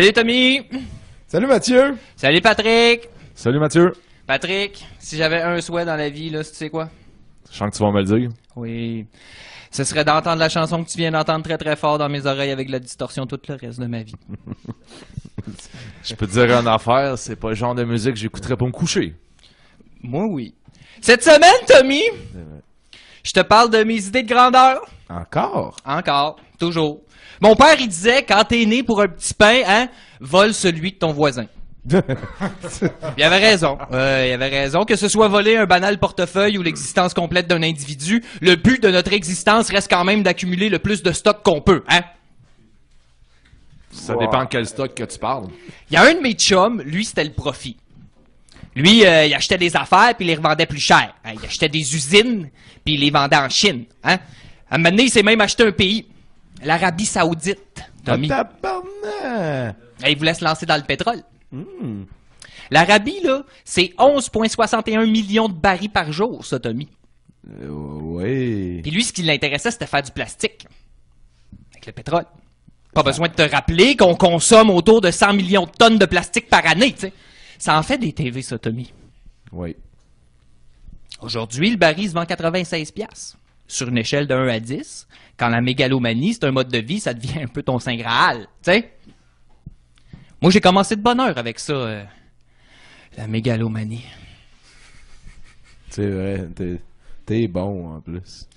Salut Tommy! Salut Mathieu! Salut Patrick! Salut Mathieu. Patrick, si j'avais un souhait dans la vie, là, tu sais quoi? Je sens que tu vas me le dire. Oui. Ce serait d'entendre la chanson que tu viens d'entendre très très fort dans mes oreilles avec la distorsion tout le reste de ma vie. Je peux te dire une affaire, c'est pas le genre de musique que j'écouterais pour me coucher. Moi, oui. Cette semaine, Tommy, je te parle de mes idées de grandeur. Encore? Encore. Toujours. Mon père, il disait, quand t'es né pour un petit pain, hein, vole celui de ton voisin. Il avait raison. Euh, il avait raison. Que ce soit voler un banal portefeuille ou l'existence complète d'un individu, le but de notre existence reste quand même d'accumuler le plus de stock qu'on peut, hein? Ça dépend de quel stock que tu parles. Il y a un de mes chums, lui, c'était le profit. Lui, euh, il achetait des affaires puis il les revendait plus cher. Hein, il achetait des usines puis il les vendait en Chine. Hein? À un moment donné, il s'est même acheté un pays, l'Arabie Saoudite. Tommy. Ah, tabarnak! Et il voulait se lancer dans le pétrole. L'Arabie, là, c'est 11,61 millions de barils par jour, ça, Tommy. Euh, oui. Puis lui, ce qui l'intéressait, c'était faire du plastique. Avec le pétrole. Pas besoin de te rappeler qu'on consomme autour de 100 millions de tonnes de plastique par année, tu sais. Ça en fait des TV, ça, Tommy. Oui. Aujourd'hui, le baril se vend 96 piastres. Sur une échelle de 1 à 10, quand la mégalomanie, c'est un mode de vie, ça devient un peu ton Saint Graal, tu sais. Moi, j'ai commencé de bonne heure avec ça, euh, la mégalomanie. C'est vrai, t'es, t'es bon en plus.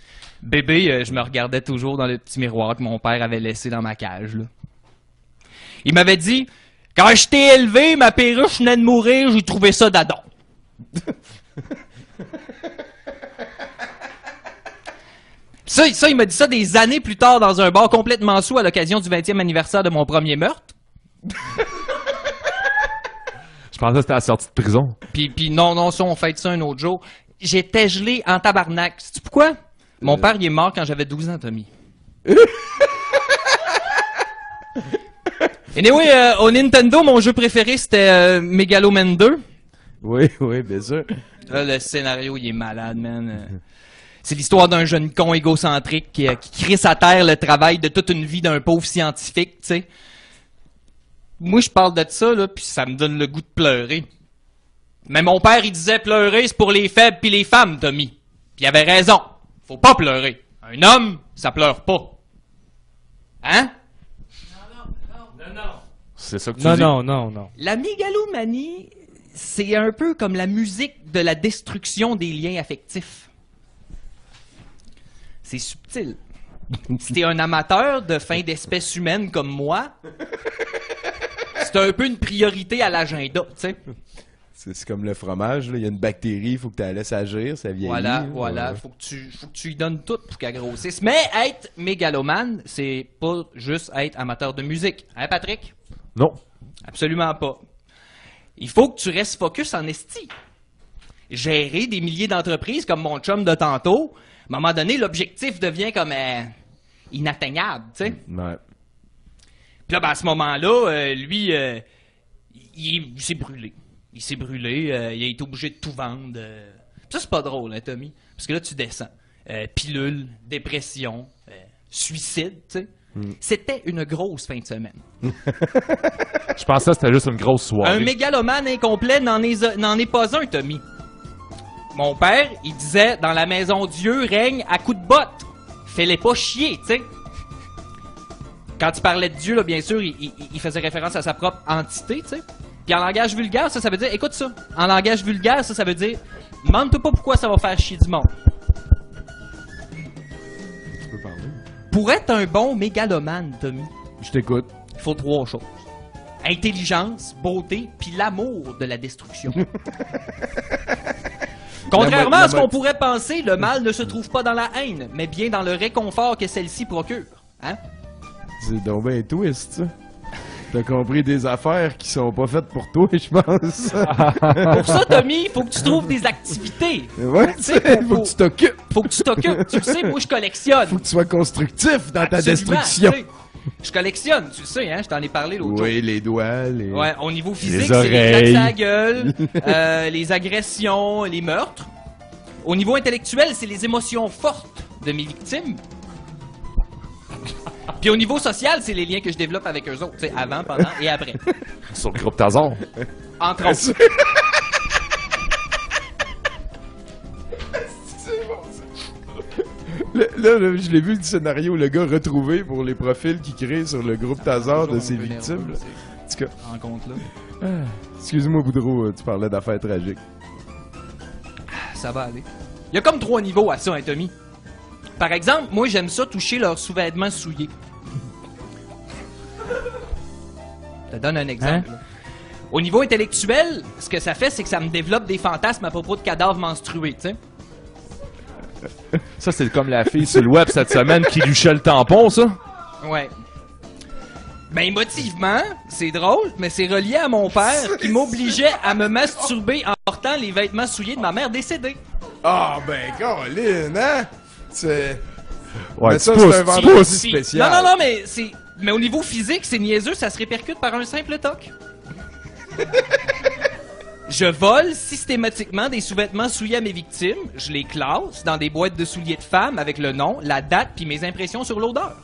Bébé, euh, je me regardais toujours dans le petit miroir que mon père avait laissé dans ma cage. Là. Il m'avait dit Quand je t'ai élevé, ma perruche venait de mourir, j'ai trouvé ça d'adon. ça, ça, il m'a dit ça des années plus tard dans un bar complètement sous à l'occasion du 20e anniversaire de mon premier meurtre. Je pensais que c'était à la sortie de prison. Puis, puis non, non, ça, on fête ça un autre jour. J'étais gelé en tabarnak. Sais-tu pourquoi? Mon père, il est mort quand j'avais 12 ans, Tommy. anyway, euh, au Nintendo, mon jeu préféré, c'était euh, Megaloman 2. Oui, oui, bien sûr. Là, le scénario, il est malade, man. C'est l'histoire d'un jeune con égocentrique qui, euh, qui crisse à terre le travail de toute une vie d'un pauvre scientifique, tu sais. Moi, je parle de ça, là, puis ça me donne le goût de pleurer. Mais mon père, il disait pleurer, c'est pour les faibles puis les femmes, Tommy. Puis il avait raison. Faut pas pleurer. Un homme, ça pleure pas. Hein? C'est ça que tu Non, dis? non, non, non. La mégalomanie, c'est un peu comme la musique de la destruction des liens affectifs. C'est subtil. si t'es un amateur de fin d'espèce humaine comme moi, c'est un peu une priorité à l'agenda, tu sais. C'est comme le fromage, là. il y a une bactérie, il faut que tu la laisses agir, ça vieillit. Voilà, voilà. Ouais. Faut que tu, faut que tu lui donnes tout pour qu'elle grossisse. Mais être mégalomane, c'est pas juste être amateur de musique. Hein, Patrick? Non. Absolument pas. Il faut que tu restes focus en esti. Gérer des milliers d'entreprises comme mon chum de tantôt, à un moment donné, l'objectif devient comme euh, inatteignable, tu sais. Ouais. Puis là, ben, à ce moment-là, euh, lui, euh, il, il s'est brûlé. Il s'est brûlé, il a été obligé de tout vendre. Puis ça, c'est pas drôle, hein, Tommy? Parce que là, tu descends. Pilule, dépression, suicide, tu sais. C'était une grosse fin de semaine. Je pensais que c'était juste une grosse soirée. Un mégalomane incomplet n'en est, n'en est pas un, Tommy. Mon père, il disait dans la maison Dieu règne à coups de botte. Fais-les pas chier, tu sais. Quand il parlait de Dieu, là, bien sûr, il, il- il faisait référence à sa propre entité, tu sais. Puis en langage vulgaire, ça, ça veut dire, écoute ça. En langage vulgaire, ça, ça veut dire, demande-toi pas pourquoi ça va faire chier du monde. Tu peux parler. Pour être un bon mégalomane, Tommy, Je t'écoute. il faut trois choses. Intelligence, beauté, puis l'amour de la destruction. Contrairement à ce qu'on pourrait penser, le mal ne se trouve pas dans la haine, mais bien dans le réconfort que celle-ci procure. Hein? C'est donc ben twist, ça. T'as compris des affaires qui sont pas faites pour toi, je pense. Pour ça, Tommy, il faut que tu trouves des activités. Ouais, Tu sais, faut, faut- que tu t'occupes. Faut que tu t'occupes. Tu sais, moi, je collectionne. Faut que tu sois constructif dans ta destruction. Je collectionne, tu le sais, hein, je t'en ai parlé l'autre jour. Oui, les doigts, les... Ouais, au niveau physique, Les c'est les claques à la gueule, euh, les agressions, les meurtres. Au niveau intellectuel, c'est les émotions fortes de mes victimes. Puis au niveau social, c'est les liens que je développe avec eux autres, tu sais, avant, pendant et après. Sur le groupe Tazon. Entre autres. Là, là, là, je l'ai vu le scénario, le gars retrouvé pour les profils qu'il crée sur le groupe Tazar de ses victimes. là. En tout cas, Rencontre-là. ah, excuse-moi Boudreau, euh, tu parlais d'affaires tragiques. Ça va aller. Il y a comme trois niveaux à ça, hein, Tommy. Par exemple, moi, j'aime ça toucher leurs sous-vêtements souillés. Je te donne un exemple. là. Au niveau intellectuel, ce que ça fait, c'est que ça me développe des fantasmes à propos de cadavres menstrués, tu sais. Ça, c'est comme la fille sur le web cette semaine qui luchait le tampon, ça. Ouais. Ben, émotivement, c'est drôle, mais c'est relié à mon père qui m'obligeait à me masturber en portant les vêtements souillés de ma mère décédée. Ah ben, Caroline, hein? C'est... Ouais, mais tu ça, pousses, c'est un tu vendredi pousses. spécial. Non, non, non, mais c'est. Mais au niveau physique, c'est niaiseux, ça se répercute par un simple toc. Je vole systématiquement des sous-vêtements souillés à mes victimes, je les classe dans des boîtes de souliers de femmes avec le nom, la date puis mes impressions sur l'odeur.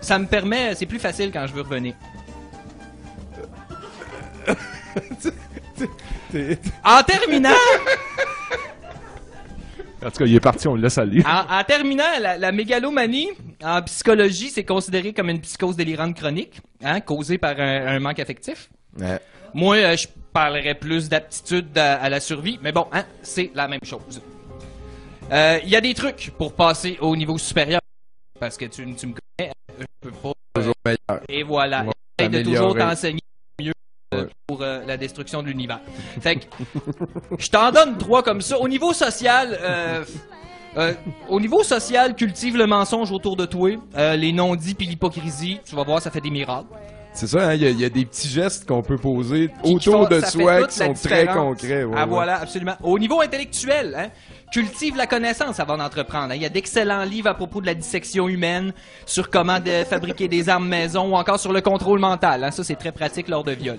Ça me permet, c'est plus facile quand je veux revenir. En terminant, En tout cas, il est parti, on le laisse aller. en, en terminant, la, la mégalomanie, en psychologie, c'est considéré comme une psychose délirante chronique, hein, causée par un, un manque affectif. Ouais. Moi, euh, je parlerais plus d'aptitude à, à la survie, mais bon, hein, c'est la même chose. Euh, Il y a des trucs pour passer au niveau supérieur, parce que tu, tu me connais, je peux pas. Toujours meilleur. Et voilà, j'essaie de toujours t'enseigner mieux euh, pour euh, la destruction de l'univers. Fait que, je t'en donne trois comme ça. Au niveau social, euh, euh, au niveau social, cultive le mensonge autour de toi, euh, les non-dits puis l'hypocrisie. Tu vas voir, ça fait des miracles. C'est ça, hein, il y, a- il y a des petits gestes qu'on peut poser Qui- qui autour font- de soi qui sont très concrets. ouais, ah ouais. voilà, absolument. Au niveau intellectuel, hein, cultive la connaissance avant d'entreprendre. hein. Il y a d'excellents livres à propos de la dissection humaine, sur comment de fabriquer des armes maison ou encore sur le contrôle mental. hein. Ça, c'est très pratique lors de viol.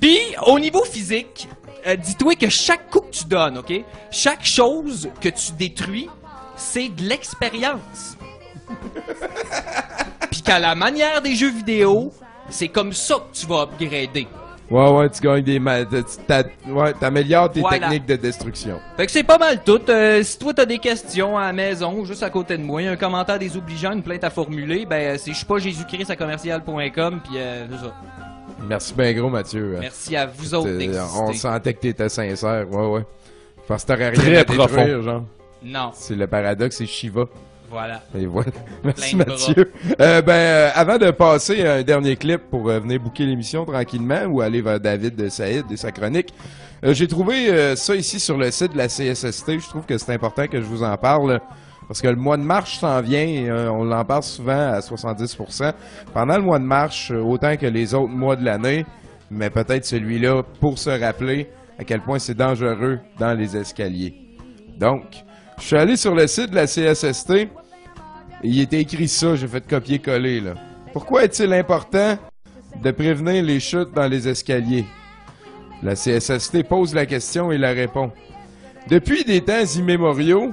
Puis, au niveau physique, euh, dis-toi que chaque coup que tu donnes, OK? Chaque chose que tu détruis, c'est de l'expérience. Puis qu'à la manière des jeux vidéo, c'est comme ça que tu vas upgrader. Ouais, ouais, tu gagnes des... ma- Ouais, t'améliores tes Voilà. techniques de destruction. Fait que c'est pas mal tout. Euh, si toi t'as des questions à la maison ou juste à côté de moi, un commentaire désobligeant, une plainte à formuler, ben c'est je suis pas Jésus-Christ à commercial.com puis euh, c'est ça. Merci bien gros, Mathieu. Merci à vous autres d'exister. On sentait que t'étais sincère, ouais, ouais. Pense que t'aurais rien Très à détruire, profond. genre. Non. C'est le paradoxe, c'est Shiva. Voilà. Et voilà. Merci Plein Mathieu. Euh, ben, euh, avant de passer à un dernier clip pour euh, venir booker l'émission tranquillement ou aller vers David de Saïd et sa chronique, euh, j'ai trouvé euh, ça ici sur le site de la CSST. Je trouve que c'est important que je vous en parle. Parce que le mois de mars s'en vient, et, euh, on en parle souvent à 70%. Pendant le mois de mars, euh, autant que les autres mois de l'année, mais peut-être celui-là pour se rappeler à quel point c'est dangereux dans les escaliers. Donc, je suis allé sur le site de la CSST et il était écrit ça, j'ai fait copier-coller. Pourquoi est-il important de prévenir les chutes dans les escaliers? La CSST pose la question et la répond. Depuis des temps immémoriaux,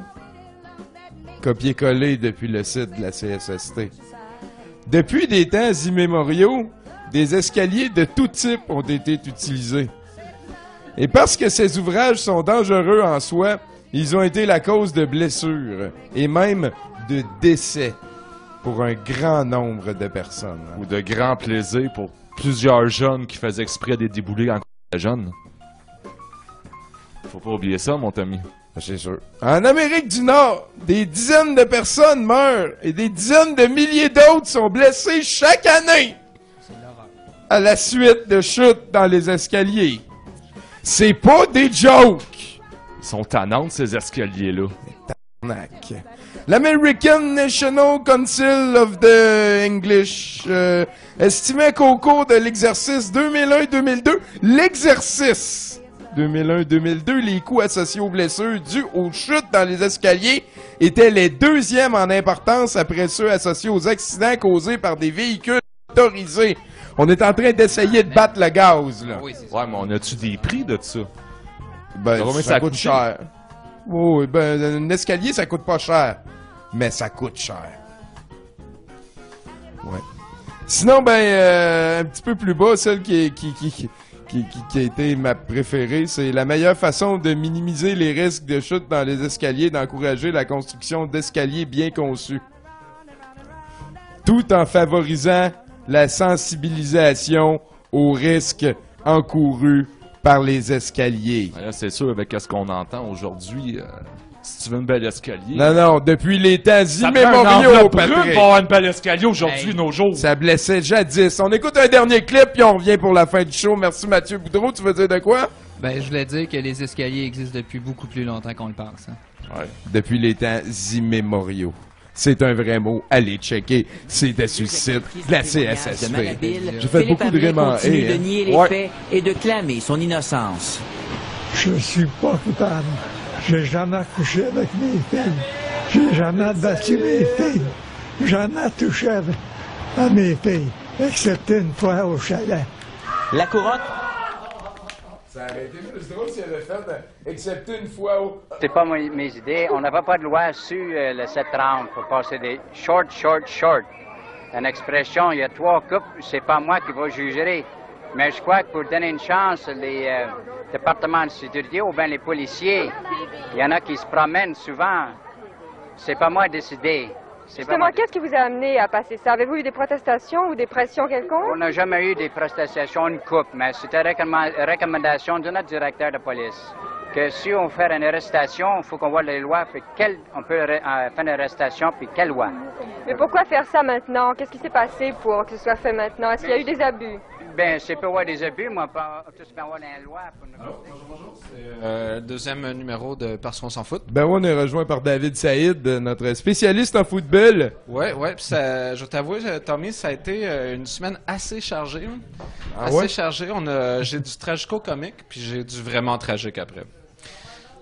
copier-coller depuis le site de la CSST. Depuis des temps immémoriaux, des escaliers de tout type ont été utilisés. Et parce que ces ouvrages sont dangereux en soi, ils ont été la cause de blessures et même de décès pour un grand nombre de personnes. Ou de grands plaisirs pour plusieurs jeunes qui faisaient exprès des déboulés en jeunes. Faut pas oublier ça, mon Tommy. C'est sûr. En Amérique du Nord, des dizaines de personnes meurent et des dizaines de milliers d'autres sont blessés chaque année à la suite de chutes dans les escaliers. C'est pas des jokes! Ils sont tannantes, ces escaliers-là. L'American National Council of the English euh, estimait qu'au cours de l'exercice 2001-2002, l'exercice 2001-2002, les coûts associés aux blessures dues aux chutes dans les escaliers étaient les deuxièmes en importance après ceux associés aux accidents causés par des véhicules motorisés. On est en train d'essayer de battre le gaz, là. Ouais, mais on a-tu des prix de ça? Ben, ça, coûte cher. Oui, ben, un escalier, ça coûte pas cher. Mais ça coûte cher. Ouais. Sinon, ben, euh, un petit peu plus bas, celle qui, est- qui, qui, qui, qui, qui- qui a été ma préférée, c'est la meilleure façon de minimiser les risques de chute dans les escaliers, d'encourager la construction d'escaliers bien conçus. Tout en favorisant la sensibilisation aux risques encourus par les escaliers. Ouais, Là, c'est sûr, avec ce qu'on entend aujourd'hui, euh, si tu veux une belle escalier... Non, non, depuis les temps Ça prend une immémoriaux, Patrick. pour avoir une belle escalier aujourd'hui, nos jours. Ça blessait jadis. On écoute un dernier clip, puis on revient pour la fin du show. Merci Mathieu Boudreau. Tu veux dire de quoi? Ben, je voulais dire que les escaliers existent depuis beaucoup plus longtemps qu'on le pense. hein. Depuis les temps immémoriaux. C'est un vrai mot. Allez checker. C'est sur le site de la CSSP. J'ai fait beaucoup de Raymond continue de hein. nier les Ouais. faits et de clamer son innocence. Je suis pas coupable. J'ai jamais couché avec mes filles. J'ai jamais battu mes filles. Jamais touché à mes filles, excepté une fois au chalet. La couronne? Ça aurait avait fait, euh, excepté une fois. C'est pas mes, idées. On n'avait pas de loi sur euh, le 730 pour passer des short, short, short. Une expression, il y a trois couples, c'est pas moi qui va juger. Mais je crois que pour donner une chance, les euh, départements de sécurité ou bien les policiers, il y en a qui se promènent souvent. C'est pas moi à décider. Justement, qu'est-ce qui vous a amené à passer ça? Avez-vous eu des protestations ou des pressions quelconques? On n'a jamais eu des prestations, une coupe, mais c'était une recommand- recommandation de notre directeur de police. Que si on fait une arrestation, il faut qu'on voit les lois, puis quelle, on peut euh, faire une arrestation, puis quelle loi. Mais pourquoi faire ça maintenant? Qu'est-ce qui s'est passé pour que ce soit fait maintenant? Est-ce qu'il y a eu des abus? Ben, c'est pas avoir des abus, peut tous faire avoir une loi pour nous. Euh, deuxième numéro de Parce qu'on s'en fout. Ben on est rejoint par David Saïd, notre spécialiste en football. Ouais, ouais, puis ça, je t'avoue, euh, Tommy, ça a été euh, une semaine assez chargée. hein. Ah assez ouais? chargée. On a, j'ai du tragico-comique, puis j'ai du vraiment tragique après.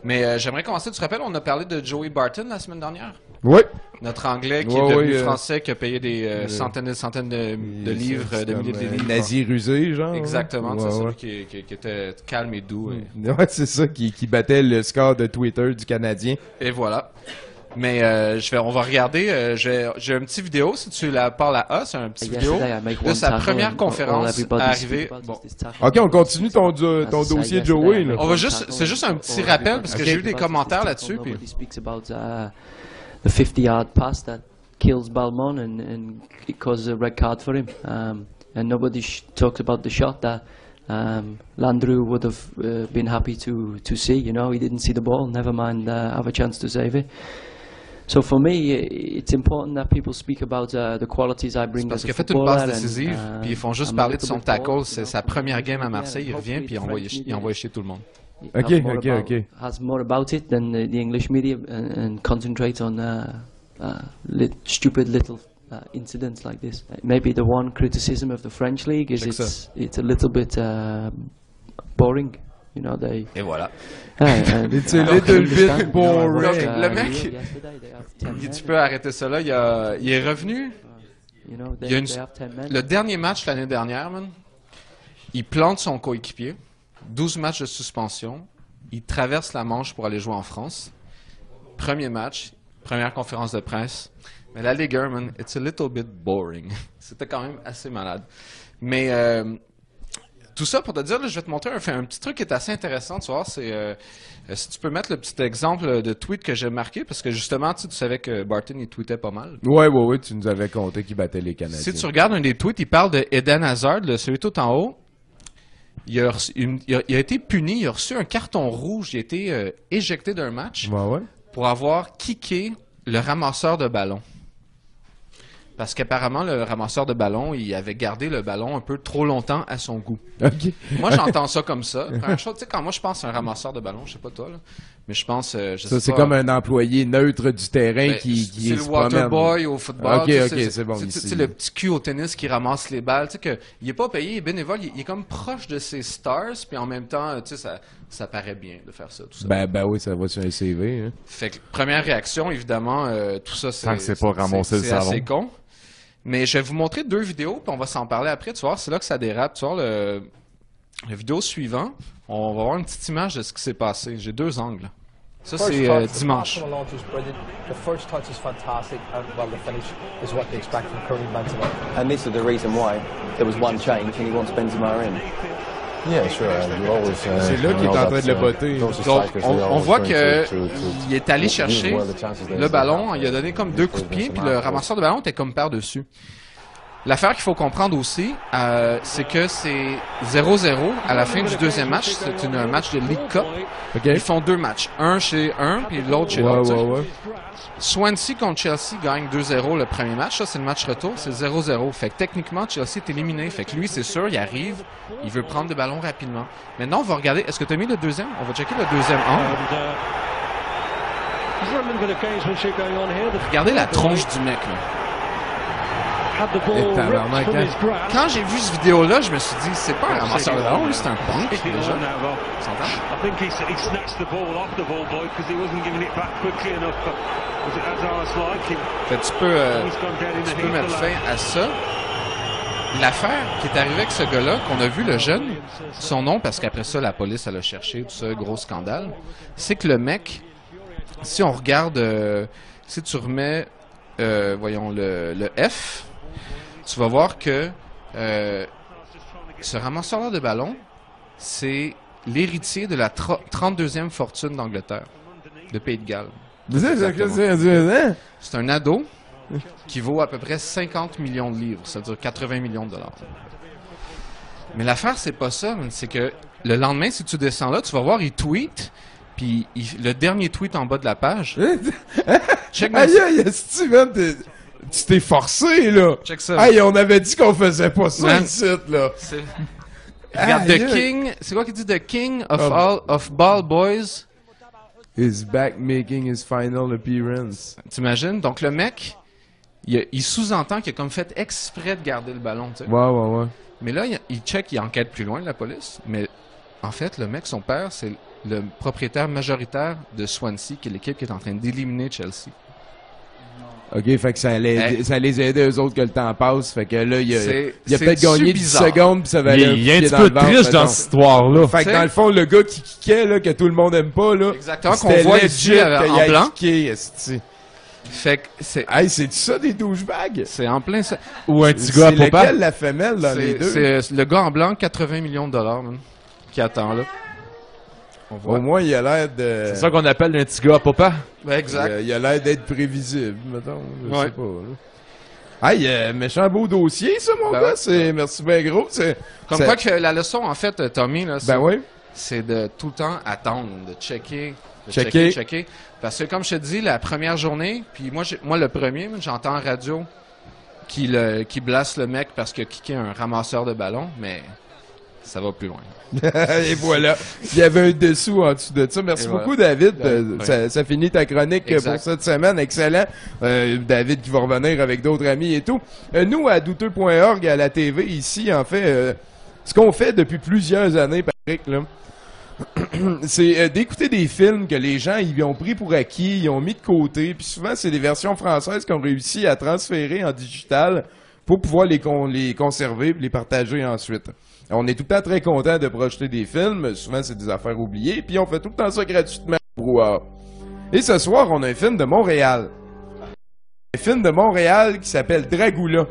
Mais euh, j'aimerais commencer, tu te rappelles, on a parlé de Joey Barton la semaine dernière? Oui. Notre anglais qui Ouais, est devenu ouais, euh, français, qui a payé des euh, centaines et centaines de, livres, de milliers de livres. nazi rusé, genre, Exactement, c'est celui qui, qui- qui était calme et doux. et- Ouais, c'est ça qui, qui battait le score de Twitter du Canadien. Et voilà. Mais euh, je vais, on va regarder. euh, j'ai j'ai une petite vidéo. Si tu la parles à A, c'est un petit vidéo de sa première conférence about Bon. Ok, on continue ton, ton dossier Joey. Là. On va juste, c'est juste un petit rappel parce que speaks j'ai eu des commentaires là-dessus. Puis Nobody speaks about uh, the 50-yard pass that kills Balmon and, and it causes a red card for him. Um, and nobody sh- talks about the shot that um, Landrew would have uh, been happy to, to see. You know, he didn't see the ball, never mind uh, have a chance to save it. So for me, it's important that people speak about uh, the qualities I bring parce as qu'il a a fait une footballer. passe and, décisive, uh, puis ils font juste I'm a parler de little son bit bored, tackle. C'est sa première game à Marseille. Il revient puis il envoie, il envoie chier tout le monde. Ok, more ok, about- ok. Has more about it than the, the English media and, and concentrate on uh, uh, lit, stupid little uh, incidents like this. Uh, Maybe the one criticism of the French league is it's it's a little bit uh, boring. You know they. Et voilà. Ah, It's a little bit you know, I boring. uh, le mec, yesterday, they have 10 il- men. tu peux arrêter ça là. Il, a- il est revenu. You know, Il y a une- they have 10 men. le dernier match l'année dernière, man, il plante son coéquipier. 12 matchs de suspension. Il traverse la Manche pour aller jouer en France. Premier match, première conférence de presse. Mais la Ligue 1, man, it's a little bit boring. C'était quand même assez malade. Mais euh, tout ça pour te dire, là, je vais te montrer un, un petit truc qui est assez intéressant. Tu vois, c'est euh, euh, si tu peux mettre le petit exemple de tweet que j'ai marqué, parce que justement, tu, tu savais que Barton il tweetait pas mal. Ouais, ouais, ouais, tu nous avais compté qu'il battait les Canadiens. Si tu regardes un des tweets, il parle de Eden Hazard, le- celui tout en haut. Il a, reçu une- il, a, il a été puni, il a reçu un carton rouge, il a été euh, éjecté d'un match Ouais, ouais. pour avoir kické le ramasseur de ballon. Parce qu'apparemment, le ramasseur de ballon, il avait gardé le ballon un peu trop longtemps à son goût. Moi, j'entends ça comme ça. Première chose, tu sais, quand moi je pense à un ramasseur de ballon, je sais pas toi, là, mais je pense, euh, je Ça, c'est comme un employé neutre du terrain ben, qui, qui c'est le water promène. boy au football. Ok, ok, c'est bon. Sais, le petit cul au tennis qui ramasse les balles. Tu sais que il est pas payé, il est bénévole, il, il est comme proche de ses stars, puis en même temps, tu sais, ça, ça paraît bien de faire ça, tout ça. Ben, ben oui, ça va sur un CV. Hein. Fait que première réaction, évidemment, euh, tout ça, c'est Tant que c'est pas ramasser le c'est savon. assez con. Mais je vais vous montrer deux vidéos, puis on va s'en parler après. Tu vois, c'est là que ça dérape. Tu vois, le, la vidéo suivante, on va voir une petite image de ce qui s'est passé. J'ai deux angles. Ça, c'est euh, the dimanche. The first touch is fantastic, and well, the finish is what they expect from Karim Benzema. And this is the reason why there was one change and he wants Benzema in. C'est là qu'il est en train de le botter. Donc, on, on voit que il est allé chercher le ballon, il a donné comme deux coups de pied, puis le ramasseur de ballon était comme par-dessus. L'affaire qu'il faut comprendre aussi, euh, c'est que c'est 0-0 à la fin du deuxième match. C'est une- un match de League Cup. Ils font deux matchs. Un chez un, puis l'autre chez Ouais, l'autre. ouais, ouais. Swansea contre Chelsea gagne 2-0 le premier match. Ça, c'est le match retour. C'est 0-0. Fait que techniquement, Chelsea est éliminé. Fait que lui, c'est sûr, il arrive. Il veut prendre des ballons rapidement. Maintenant, on va regarder. Est-ce que tu as mis le deuxième? On va checker le deuxième angle. Regardez la tronche du mec, là. Et tabarnak, hein. Quand j'ai vu cette vidéo-là, je me suis dit, c'est pas un ramasseur de lui, c'est un punk, déjà. S'entend? I think he, he snatched the ball off the ball boy because he wasn't giving it back quickly enough. But was it Hazard's like him? Fait que tu peux, euh, tu peux mettre fin à ça. L'affaire qui est arrivée avec ce gars-là, qu'on a vu le jeune, son nom, parce qu'après ça, la police, elle a cherché, tout ça, gros scandale, c'est que le mec, si on regarde, euh, si tu remets, euh, voyons, le, le F, tu vas voir que euh, ce ramasseur-là de ballon, c'est l'héritier de la tro- 32e fortune d'Angleterre, de Pays de Galles. C'est ça, c'est un ado qui vaut à peu près 50 millions de livres, c'est-à-dire 80 millions de dollars. Mais l'affaire, c'est pas ça, c'est que le lendemain, si tu descends là, tu vas voir, il tweet, puis il- le dernier tweet en bas de la page. Check Aïe, aïe, Steven, tu t'es forcé, là. Check ça. Aïe, on avait dit qu'on faisait pas ça Man, ici, là. Regarde, The. King, c'est quoi qu'il dit? The King of, Of- all, of Ball Boys? Is back making his final appearance. T'imagines? Donc le mec, il, sous-entend qu'il a comme fait exprès de garder le ballon, tu sais. Ouais, ouais, ouais. Mais là, il, il check, il enquête plus loin, la police. Mais en fait, le mec, son père, c'est le propriétaire majoritaire de Swansea, qui est l'équipe qui est en train d'éliminer Chelsea. OK, fait que ça, allait, Hey. ça les aidait eux autres que le temps passe. Fait que là, il a, il a peut-être gagné 10 bizarre. secondes puis ça va Il- aller il y a un petit dans peu le ventre, triste dans mettons. cette histoire-là. Fait que dans le fond, le gars qui kickait, là, que tout le monde aime pas, là. Exactement, qu'on voit ici, euh, en blanc. kické. Fait que c'est. Hey, c'est ça des douchebags? C'est en plein ça. Ou un petit gars à C'est papa? lequel, la femelle dans les deux? C'est le gars en blanc, 80 millions de dollars, man, qui attend là. Au moins, il a l'air de. C'est ça qu'on appelle un petit gars à papa. Ouais, exact. Il a- il a l'air d'être prévisible, mettons. Je Ouais. sais pas. là. Hey, euh, méchant beau dossier, ça, mon Ben gars. ouais. C'est... Merci bien gros. C'est... Comme c'est- quoi que la leçon, en fait, Tommy, là, c'est, Ben oui. c'est de tout le temps attendre, de checker, de Checker. checker, checker. Parce que comme je te dis, la première journée, puis moi, j'ai- moi le premier, j'entends en radio qui, le, qui blasse le mec parce qu'il a kické un ramasseur de ballon, mais ça va plus loin. Et voilà. Il y avait un dessous en dessous de ça. Merci Et beaucoup, voilà. David. Euh, ça, ça finit ta chronique Exact. pour cette semaine. Excellent. Euh, David qui va revenir avec d'autres amis et tout. Euh, nous, à douteux.org, à la TV, ici, en fait, ce qu'on fait depuis plusieurs années, Patrick, là, c'est euh, d'écouter des films que les gens ils ont pris pour acquis, ils ont mis de côté, puis souvent c'est des versions françaises qu'on réussit à transférer en digital pour pouvoir les, con- les conserver et les partager ensuite. On est tout le temps très content de projeter des films, souvent c'est des affaires oubliées, puis on fait tout le temps ça gratuitement. Et ce soir, on a un film de Montréal. Un film de Montréal qui s'appelle Dragula.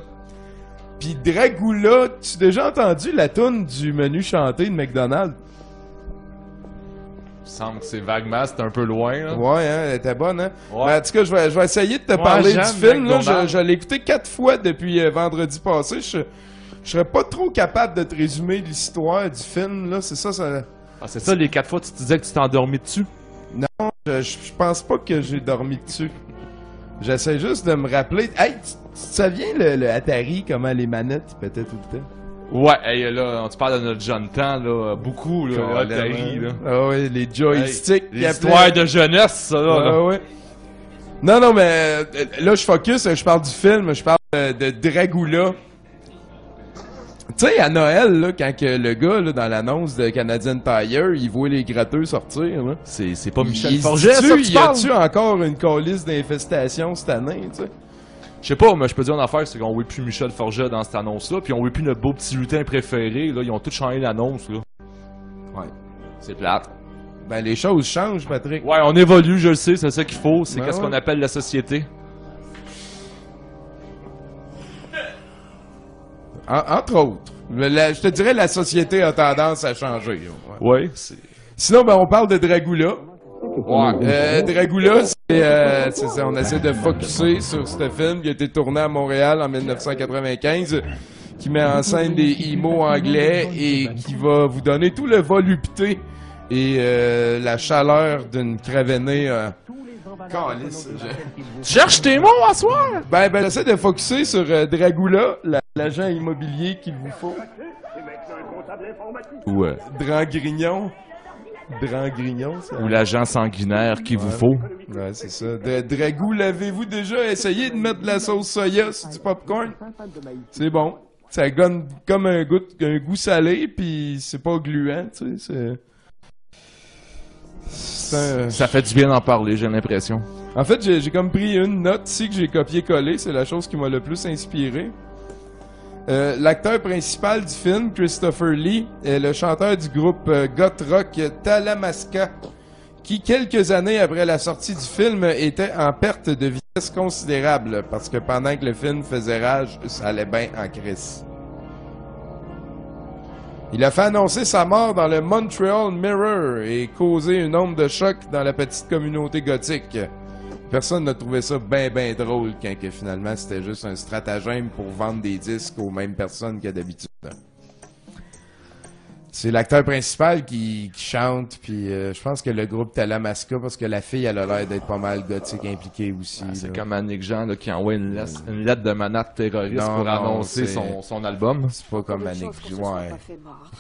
Puis Dragula, tu as déjà entendu la toune du menu chanté de McDonald's? Il me semble que c'est vaguement, c'est un peu loin. Là. Ouais, hein, elle était bonne, hein? Ouais. Mais en tout cas, je vais, je vais essayer de te Ouais, parler du film. Là. Je, McDonald's. je l'ai écouté quatre fois depuis euh, vendredi passé. Je, je serais pas trop capable de te résumer l'histoire du film. là. C'est ça, ça. Ah, c'est ça, les quatre fois, tu te disais que tu t'es endormi dessus? Non, je, pense pas que j'ai dormi dessus. J'essaie juste de me rappeler. Hey, tu, tu te souviens le, le Atari, comment les manettes pétaient tout le temps? Ouais, hey, là, on te parle de notre jeune temps, là, beaucoup, là. Atari, là. Ah ouais, les joysticks. Hey, L'histoire de jeunesse, ça, là. là. Ah ouais. Non, non, mais euh, là, je focus, je parle du film, je parle de Dragula. Tu sais, à Noël, là, quand que le gars, là, dans l'annonce de Canadian Tire, il voit les gratteux sortir, là. C'est, c'est pas Michel Forget, ça, tu Y a-tu encore une calice d'infestation cette année, tu sais? Je sais pas, mais je peux dire une affaire, c'est qu'on voit plus Michel Forget dans cette annonce-là, puis on voit plus notre beau petit lutin préféré, là, ils ont tous changé l'annonce, là. Ouais. C'est plate. Ben, les choses changent, Patrick. Ouais, on évolue, je le sais, c'est ça qu'il faut, c'est Ben qu'est-ce ouais. qu'on appelle la société. En- entre autres. La- je te dirais, la société a tendance à changer. ouais. Sinon, ben, on parle de Dragula. Ouais. Euh, Dragula, c'est, euh, on essaie de focuser sur ce film qui a été tourné à Montréal en 1995, qui met en scène des imos anglais et qui va vous donner tout le volupté et euh, la chaleur d'une cravenée. Euh, Calisse, je- Tu cherches tes mots à soir? Ben, ben, j'essaie de focuser sur euh, Dragula, la- l'agent immobilier qu'il vous faut. Ou, euh, Drangrignon. Drangrignon, ça. ou l'agent sanguinaire qu'il vous faut. Ouais, c'est ça. De, Dragou, l'avez-vous déjà essayé de mettre de la sauce soya sur du popcorn? C'est bon. Ça donne comme un goût, un goût salé, puis c'est pas gluant, tu sais. c'est- C'est un... Ça fait du bien d'en parler, j'ai l'impression. En fait, j'ai j'ai comme pris une note ici que j'ai copié-collé. C'est la chose qui m'a le plus inspiré. Euh, L'acteur principal du film, Christopher Lee, est le chanteur du groupe euh, goth rock Talamasca, qui quelques années après la sortie du film était en perte de vitesse considérable parce que pendant que le film faisait rage, ça allait bien en crise. Il a fait annoncer sa mort dans le Montreal Mirror et causé une onde de choc dans la petite communauté gothique. Personne n'a trouvé ça bien ben drôle quand que finalement c'était juste un stratagème pour vendre des disques aux mêmes personnes que d'habitude. C'est l'acteur principal qui, qui chante, puis euh, je pense que le groupe Talamasca, parce que la fille, elle a l'air d'être pas mal gothique impliquée aussi. C'est là. comme Annick Jean là, qui envoie une, lettre- une lettre de manate terroriste Non, pour non, annoncer c'est- son, son album. C'est pas comme Annick. Ouais.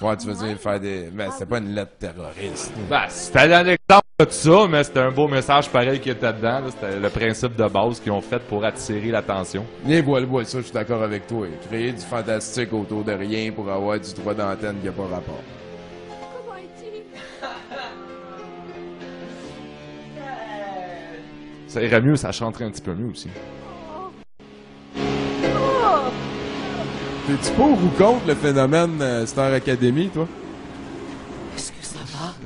Ouais, tu veux dire faire des. Mais c'était pas une lettre terroriste. Ben, c'était l'exemple de ça, mais c'était un beau message pareil qui était dedans. là. C'était le principe de base qu'ils ont fait pour attirer l'attention. Et voilà, voilà, ça, je suis d'accord avec toi. Créer du fantastique autour de rien pour avoir du droit d'antenne qui a pas rapport. Ça irait mieux, ça chanterait un petit peu mieux aussi. T'es-tu pour ou contre le phénomène euh, Star Academy, toi?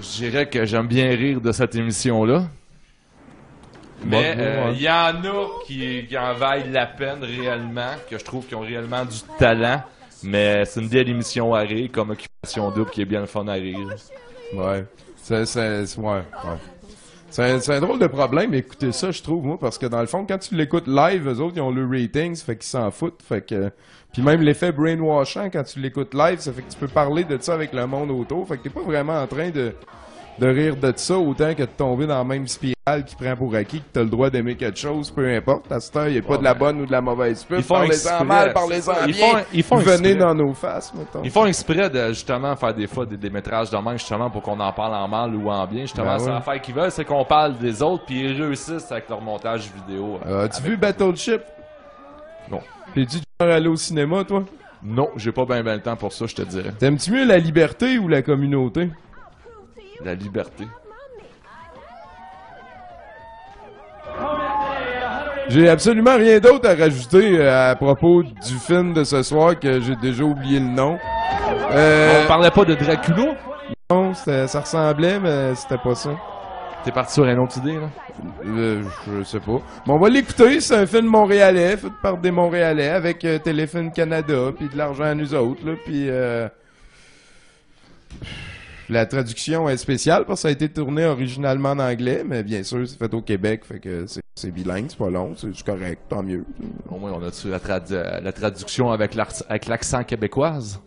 Je dirais que j'aime bien rire de cette émission-là. Mais euh, il y en a qui, qui en valent la peine réellement, que je trouve qui ont réellement du talent. Mais c'est une belle émission à rire, comme Occupation Double, qui est bien le fun à rire. Ouais. C'est, c'est, c'est- ouais, ouais. C'est un, un drôle de problème, écoutez ça, je trouve, moi, parce que dans le fond, quand tu l'écoutes live, eux autres, ils ont le rating, ça fait qu'ils s'en foutent, fait que... Puis même l'effet brainwashing, quand tu l'écoutes live, ça fait que tu peux parler de ça avec le monde autour, fait que t'es pas vraiment en train de, de rire de ça autant que de tomber dans la même spirale qui prend pour acquis que t'as le droit d'aimer quelque chose, peu importe. À cette heure, il n'y a pas de la bonne ou de la mauvaise pub. Ils font Parlez-en mal, parlez-en Ils bien. font- ils font Venez exprès. dans nos faces, mettons. Ils font exprès de justement faire des fois des démétrages de même, justement pour qu'on en parle en mal ou en bien. Justement, Ben c'est ouais. l'affaire qu'ils veulent, c'est qu'on parle des autres, puis ils réussissent avec leur montage vidéo. euh, As-tu vu Battleship? Non. T'es-tu genre aller au cinéma, toi? Non, j'ai pas bien le temps pour ça, je te dirais. T'aimes-tu mieux la liberté ou la communauté? La liberté. J'ai absolument rien d'autre à rajouter euh, à propos du film de ce soir que j'ai déjà oublié le nom. Euh, On parlait pas de Dracula? Non, ça ressemblait, mais c'était pas ça. T'es parti sur une autre idée, là? Euh, je sais pas. Bon, on va l'écouter. C'est un film montréalais, fait par des Montréalais, avec euh, Téléfilm Canada, puis de l'argent à nous autres, là, puis... euh, La traduction est spéciale parce que ça a été tourné originalement en anglais, mais bien sûr, c'est fait au Québec, fait que c'est- bilingue, c'est pas long, c'est correct, tant mieux. Au moins, on a-tu la, trad- euh, la traduction avec l'accent québécoise?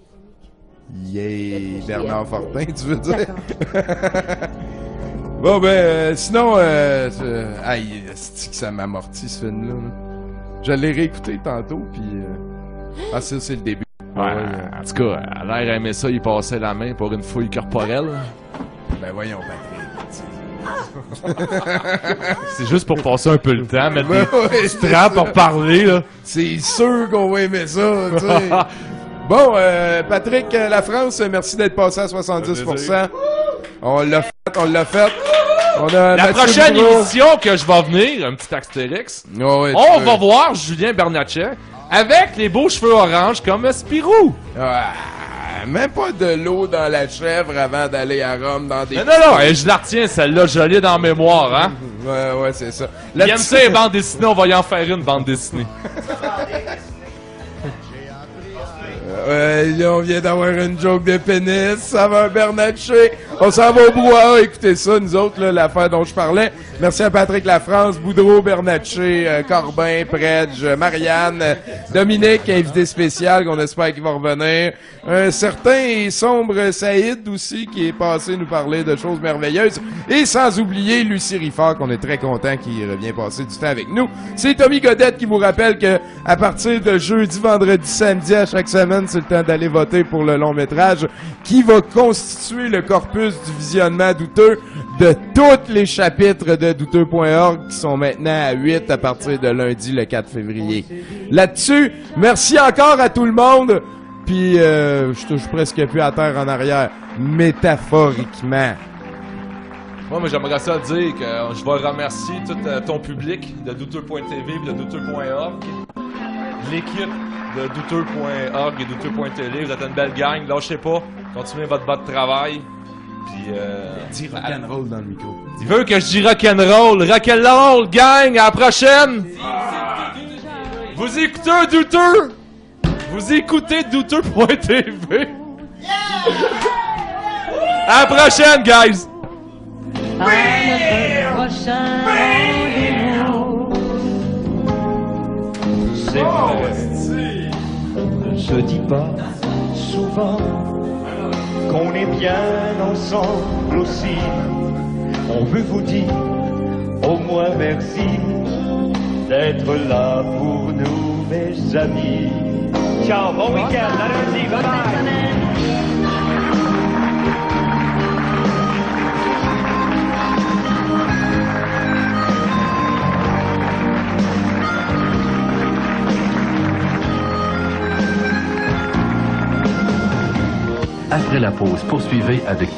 Yeah, Bernard Fortin, tu veux dire? bon, ben, euh, sinon, euh, euh, aïe, c'est que ça m'amortit ce film-là. là. Je l'ai réécouté tantôt, puis... euh, Ah, ça, c'est le début. Ouais, euh, en tout cas, à l'air aimé ça, il passait la main pour une fouille corporelle. Ben voyons, Patrick. C'est juste pour passer un peu le temps, mettre Ben des ouais, pour parler, là. C'est sûr qu'on va aimer ça, tu sais. Bon, euh, Patrick, euh, la France, merci d'être passé à 70%. On l'a fait, on l'a fait. On a La Mathieu prochaine Boudreau. émission que je vais venir, un petit Astérix, Oh, ouais, on va voir Julien Bernatchez avec les beaux cheveux orange comme Spirou. Ah, même pas de l'eau dans la chèvre avant d'aller à Rome dans des... Non, non, eh, je la retiens, celle-là, je l'ai dans la mémoire, hein. Ouais, ouais, c'est ça. Il aime ça, les bandes dessinées, on va y en faire une bande dessinée. Ouais, là, on vient d'avoir une joke de pénis, ça va Bernatchez. On s'en va au brouhaha, écoutez ça, nous autres, l'affaire dont je parlais. Merci à Patrick Lafrance, Boudreau, Bernatchez, euh, Corbin, Predge, Marianne, Dominique, invité spécial qu'on espère qu'il va revenir. Un certain et sombre Saïd aussi qui est passé nous parler de choses merveilleuses. Et sans oublier Lucie Riffard qu'on est très content qu'il revient passer du temps avec nous. C'est Tommy Godette qui vous rappelle que à partir de jeudi, vendredi, samedi à chaque semaine, c'est le temps d'aller voter pour le long métrage qui va constituer le corpus du visionnement douteux de tous les chapitres de douteux.org qui sont maintenant à 8 à partir de lundi le 4 février. Là-dessus, merci encore à tout le monde. Puis euh, je touche presque plus à terre en arrière, métaphoriquement. Moi, mais j'aimerais ça dire que euh, je vais remercier tout euh, ton public de douteux.tv et de douteux.org. L'équipe de douteux.org et douteux.tv. Vous êtes une belle gang. Lâchez pas. Continuez votre bas de travail. Puis, euh... Dis rock'n'roll dans le micro. Il veut que je dise rock'n'roll. Rock'n'roll, gang. À la prochaine. Vous écoutez un douteux? Vous écoutez douteux.tv. À la prochaine, guys. À notre prochain rendez-vous. C'est vrai, se dit pas souvent qu'on est bien ensemble aussi. On veut vous dire au moins merci d'être là pour nous, mes amis. Ciao, bon week-end, à lundi, bye bye. Après la pause, poursuivez avec